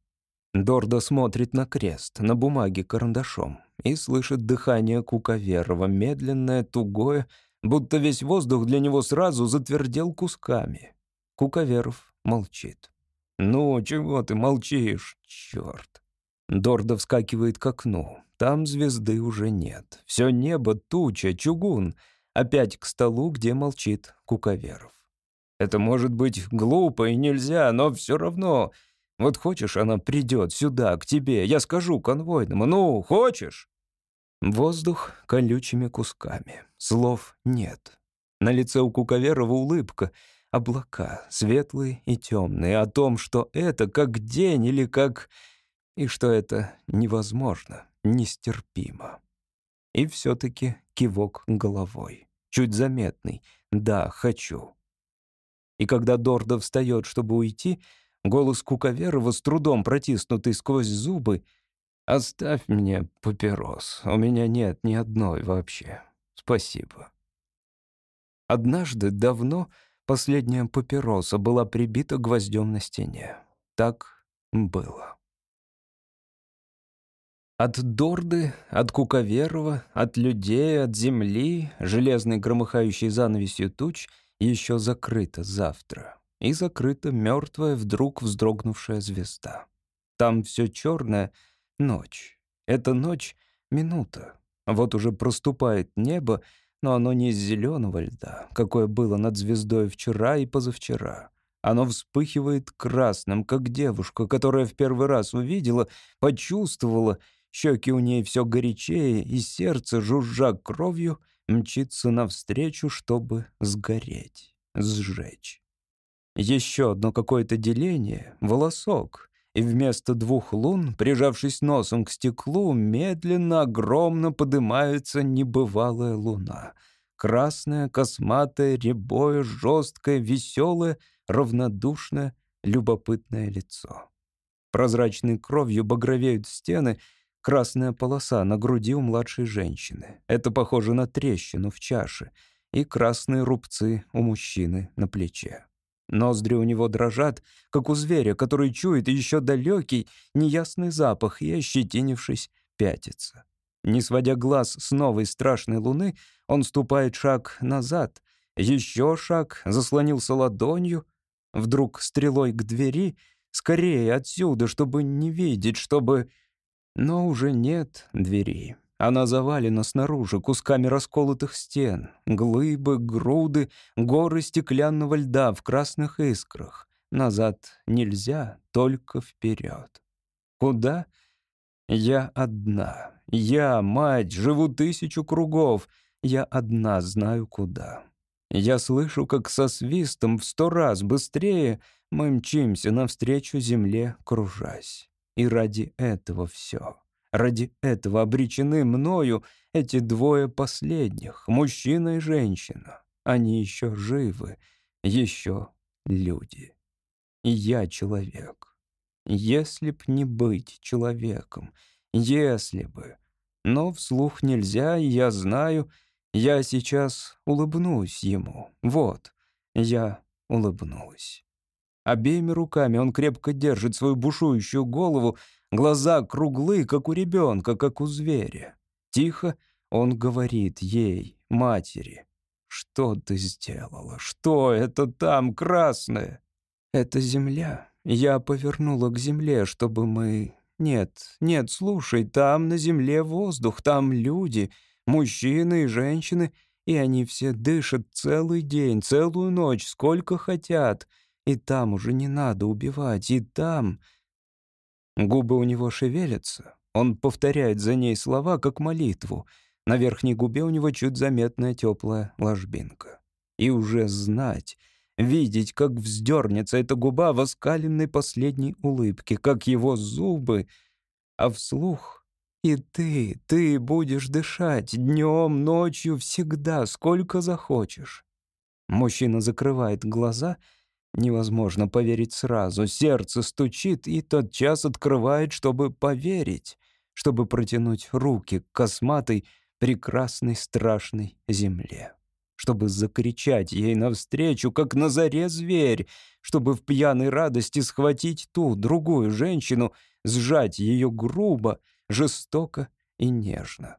Дордо смотрит на крест, на бумаге карандашом, и слышит дыхание Куковерова, медленное, тугое, будто весь воздух для него сразу затвердел кусками. Куковеров молчит. «Ну, чего ты молчишь? Черт!» Дордо вскакивает к окну. Там звезды уже нет. Все небо, туча, чугун. Опять к столу, где молчит Куковеров. Это может быть глупо и нельзя, но все равно. Вот хочешь, она придет сюда, к тебе. Я скажу конвойному. Ну, хочешь? Воздух колючими кусками. Слов нет. На лице у Куковерова улыбка. Облака, светлые и темные, о том, что это как день или как... И что это невозможно, нестерпимо. И все-таки кивок головой. Чуть заметный. «Да, хочу». И когда Дорда встает, чтобы уйти, голос Куковерова, с трудом протиснутый сквозь зубы, «Оставь мне папирос, у меня нет ни одной вообще. Спасибо». Однажды, давно, последняя папироса была прибита гвоздем на стене. Так было. От Дорды, от Куковерова, от людей, от земли, железной громыхающей занавесью туч, еще закрыто завтра. И закрыта мертвая, вдруг вздрогнувшая звезда. Там все черное — ночь. Эта ночь — минута. Вот уже проступает небо, но оно не из зеленого льда, какое было над звездой вчера и позавчера. Оно вспыхивает красным, как девушка, которая в первый раз увидела, почувствовала, щеки у ней все горячее, и сердце, жужжа кровью, мчится навстречу, чтобы сгореть, сжечь. Еще одно какое-то деление — волосок, и вместо двух лун, прижавшись носом к стеклу, медленно, огромно поднимается небывалая луна. Красная, косматая, рябое, жесткое, веселое, равнодушное, любопытное лицо. Прозрачной кровью багровеют стены, красная полоса на груди у младшей женщины. Это похоже на трещину в чаше, и красные рубцы у мужчины на плече. Ноздри у него дрожат, как у зверя, который чует еще далекий, неясный запах и, ощетинившись, пятится. Не сводя глаз с новой страшной луны, он ступает шаг назад, еще шаг, заслонился ладонью, вдруг стрелой к двери, скорее отсюда, чтобы не видеть, чтобы... Но уже нет двери. Она завалена снаружи кусками расколотых стен, глыбы, груды, горы стеклянного льда в красных искрах. Назад нельзя, только вперед. Куда? Я одна. Я, мать, живу тысячу кругов. Я одна знаю куда. Я слышу, как со свистом в сто раз быстрее мы мчимся навстречу земле, кружась. И ради этого все. Ради этого обречены мною эти двое последних, мужчина и женщина. Они еще живы, еще люди. И я человек. Если б не быть человеком, если бы. Но вслух нельзя, и я знаю, я сейчас улыбнусь ему. Вот, я улыбнусь. Обеими руками он крепко держит свою бушующую голову, Глаза круглы, как у ребенка, как у зверя. Тихо он говорит ей, матери, «Что ты сделала? Что это там красное?» «Это земля. Я повернула к земле, чтобы мы...» «Нет, нет, слушай, там на земле воздух, там люди, мужчины и женщины, и они все дышат целый день, целую ночь, сколько хотят. И там уже не надо убивать, и там Губы у него шевелятся. Он повторяет за ней слова, как молитву. На верхней губе у него чуть заметная теплая ложбинка. И уже знать, видеть, как вздернется эта губа в оскаленной последней улыбке, как его зубы, а вслух и ты, ты будешь дышать днем, ночью, всегда, сколько захочешь. Мужчина закрывает глаза — Невозможно поверить сразу. Сердце стучит и тотчас открывает, чтобы поверить, чтобы протянуть руки к косматой, прекрасной, страшной земле. Чтобы закричать ей навстречу, как на заре зверь, чтобы в пьяной радости схватить ту, другую женщину, сжать ее грубо, жестоко и нежно.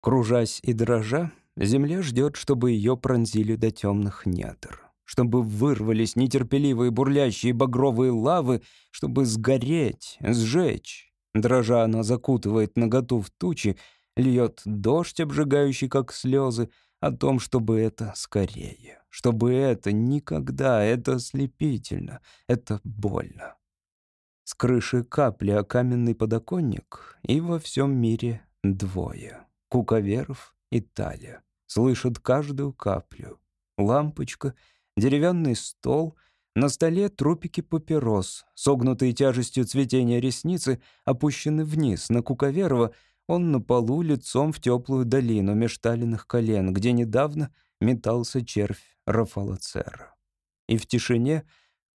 Кружась и дрожа, земля ждет, чтобы ее пронзили до темных недр чтобы вырвались нетерпеливые бурлящие багровые лавы, чтобы сгореть, сжечь. Дрожа она закутывает наготу в тучи, льет дождь, обжигающий как слезы, о том, чтобы это скорее, чтобы это никогда, это ослепительно, это больно. С крыши капли о каменный подоконник, и во всем мире двое — Куковеров и Таля. Слышат каждую каплю. Лампочка, деревянный стол, на столе трупики папирос, согнутые тяжестью цветения ресницы, опущены вниз на Куковерова — он на полу лицом в теплую долину меж колен, где недавно метался червь Рафалацера. И в тишине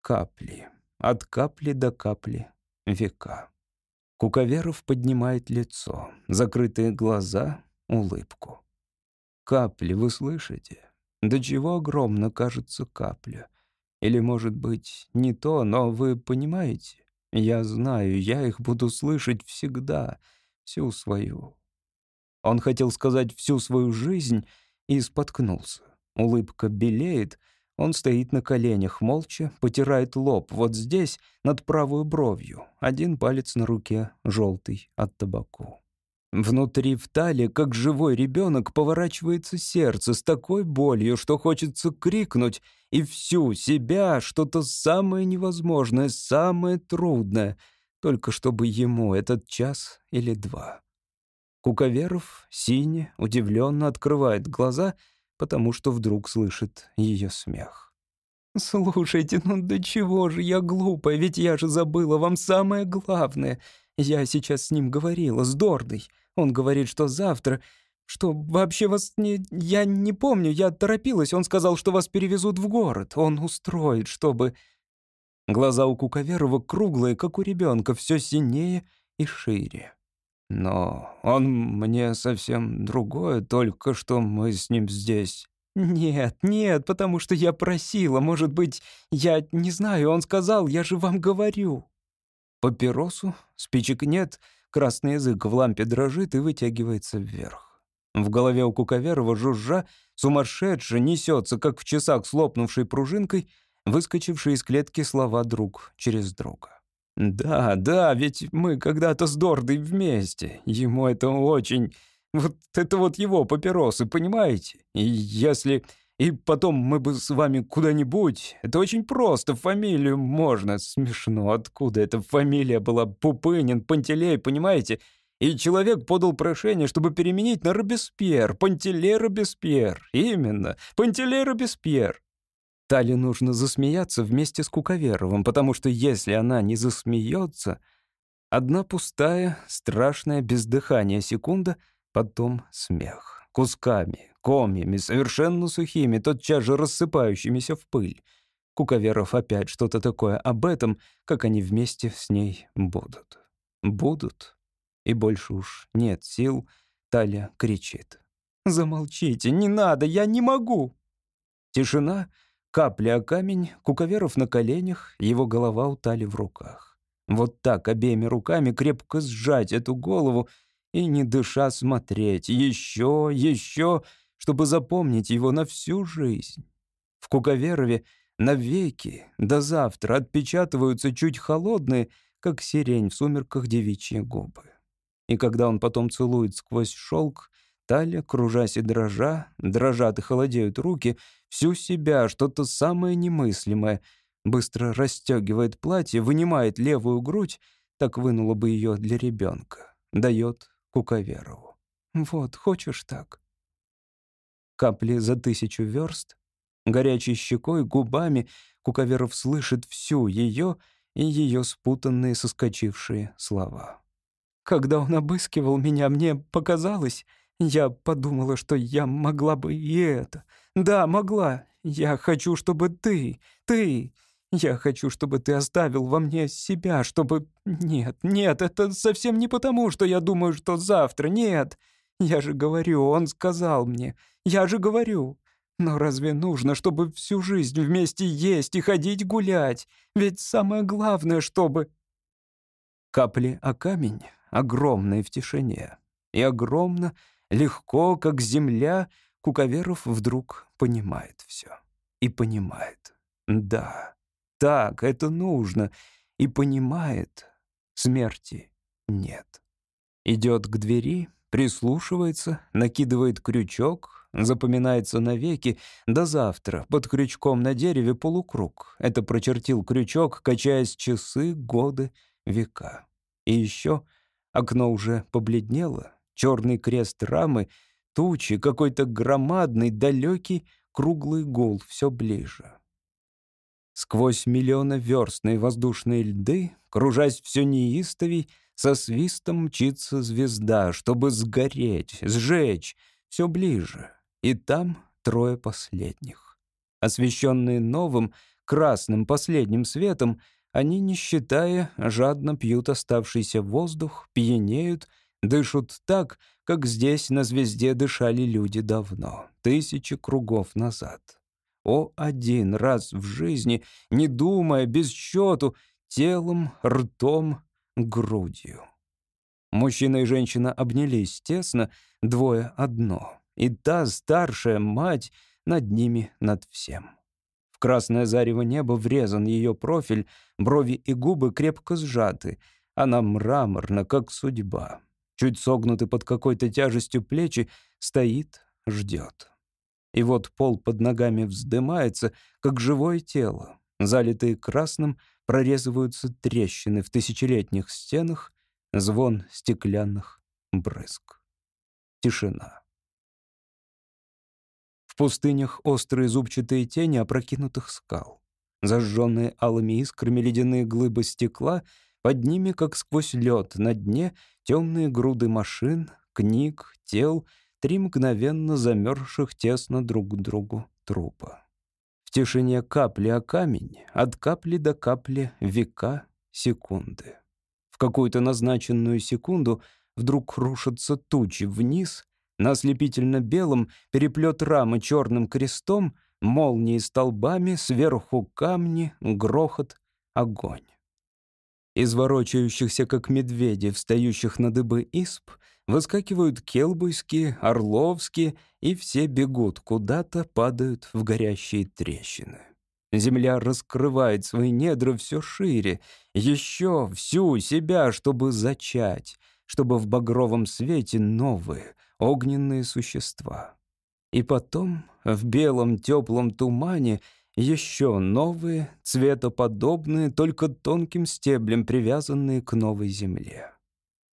капли, от капли до капли века. Куковеров поднимает лицо, закрытые глаза, улыбку. Капли, вы слышите? До чего огромно кажется капля? Или, может быть, не то, но вы понимаете? Я знаю, я их буду слышать всегда — всю свою. Он хотел сказать всю свою жизнь и споткнулся. Улыбка белеет, он стоит на коленях, молча, потирает лоб вот здесь, над правой бровью, один палец на руке, желтый от табаку. Внутри в талии, как живой ребенок, поворачивается сердце с такой болью, что хочется крикнуть, и всю себя, что-то самое невозможное, самое трудное — только чтобы ему этот час или два. Куковеров, сине, удивленно открывает глаза, потому что вдруг слышит ее смех. «Слушайте, ну до чего же я глупая, ведь я же забыла вам самое главное. Я сейчас с ним говорила, с Дордой. Он говорит, что завтра... Что вообще вас не... Я не помню, я торопилась. Он сказал, что вас перевезут в город. Он устроит, чтобы... Глаза у Куковерова круглые, как у ребенка, все синее и шире. Но он мне совсем другое, только что мы с ним здесь. Нет, нет, потому что я просила, может быть, я не знаю, он сказал, я же вам говорю. Папиросу, спичек нет, красный язык в лампе дрожит и вытягивается вверх. В голове у Куковерова жужжа сумасшедше несется, как в часах с лопнувшей пружинкой — выскочившие из клетки слова друг через друга. «Да, да, ведь мы когда-то с Дордой вместе. Ему это очень... Вот это вот его папиросы, понимаете? И если... И потом мы бы с вами куда-нибудь... Это очень просто, фамилию можно. Смешно, откуда эта фамилия была? Пупынин, Пантелей, понимаете? И человек подал прошение, чтобы переменить на Робеспьер. Пантелей Робеспьер. Именно, Пантелей Робеспьер. Тали нужно засмеяться вместе с Куковеровым, потому что если она не засмеется, одна пустая, страшная, без дыхания секунда, потом смех. Кусками, комьями, совершенно сухими, тотчас же рассыпающимися в пыль. Куковеров опять что-то такое об этом, как они вместе с ней будут. Будут. И больше уж нет сил. Таля кричит. «Замолчите, не надо, я не могу!» Тишина — Капли о камень, Куковеров на коленях, его голова у Тали в руках. Вот так обеими руками крепко сжать эту голову и, не дыша, смотреть. Еще, еще, чтобы запомнить его на всю жизнь. В Куковерове навеки до завтра отпечатываются чуть холодные, как сирень в сумерках девичьи губы. И когда он потом целует сквозь шелк, Талия, кружась и дрожа, дрожат и холодеют руки, всю себя, что-то самое немыслимое. Быстро расстегивает платье, вынимает левую грудь, так вынула бы ее для ребенка. Дает Куковерову. «Вот, хочешь так?» Капли за тысячу верст. Горячей щекой, губами Куковеров слышит всю ее и ее спутанные соскочившие слова. «Когда он обыскивал меня, мне показалось...» Я подумала, что я могла бы и это. Да, могла. Я хочу, чтобы ты, ты... Я хочу, чтобы ты оставил во мне себя, чтобы... Нет, нет, это совсем не потому, что я думаю, что завтра, нет. Я же говорю, он сказал мне. Я же говорю. Но разве нужно, чтобы всю жизнь вместе есть и ходить гулять? Ведь самое главное, чтобы... Капли о камень, огромные в тишине. И огромно Легко, как земля, Куковеров вдруг понимает все. И понимает. Да, так, это нужно. И понимает. Смерти нет. Идет к двери, прислушивается, накидывает крючок, запоминается навеки, до завтра, под крючком на дереве полукруг. Это прочертил крючок, качаясь часы, годы, века. И еще окно уже побледнело, черный крест рамы, тучи, какой-то громадный, далекий, круглый гул все ближе. Сквозь миллионы верстные воздушные льды, кружась все неистовей, со свистом мчится звезда, чтобы сгореть, сжечь, все ближе. И там трое последних. Освещенные новым, красным последним светом, они, не считая, жадно пьют оставшийся воздух, пьянеют, дышат так, как здесь на звезде дышали люди давно, тысячи кругов назад. О, один раз в жизни, не думая, без счету, телом, ртом, грудью. Мужчина и женщина обнялись тесно, двое одно. И та старшая мать над ними, над всем. В красное зарево неба врезан ее профиль, брови и губы крепко сжаты. Она мраморна, как судьба. Чуть согнуты под какой-то тяжестью плечи, стоит, ждет. И вот пол под ногами вздымается, как живое тело. Залитые красным, прорезываются трещины в тысячелетних стенах, звон стеклянных брызг. Тишина. В пустынях острые зубчатые тени опрокинутых скал. Зажженные алыми искрами ледяные глыбы стекла, под ними, как сквозь лед, на дне темные груды машин, книг, тел — три мгновенно замерзших тесно друг к другу трупа. В тишине капли о камень, от капли до капли века, секунды. В какую-то назначенную секунду вдруг рушатся тучи вниз, на ослепительно-белом переплет рамы черным крестом, молнии столбами, сверху камни, грохот, огонь. Из ворочающихся, как медведи, встающих на дыбы исп, Выскакивают келбуйские, орловские, и все бегут куда-то, падают в горящие трещины. Земля раскрывает свои недра все шире, еще всю себя, чтобы зачать, чтобы в багровом свете новые огненные существа. И потом в белом теплом тумане еще новые, цветоподобные, только тонким стеблем привязанные к новой земле.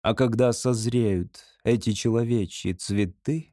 А когда созреют эти человечьи цветы,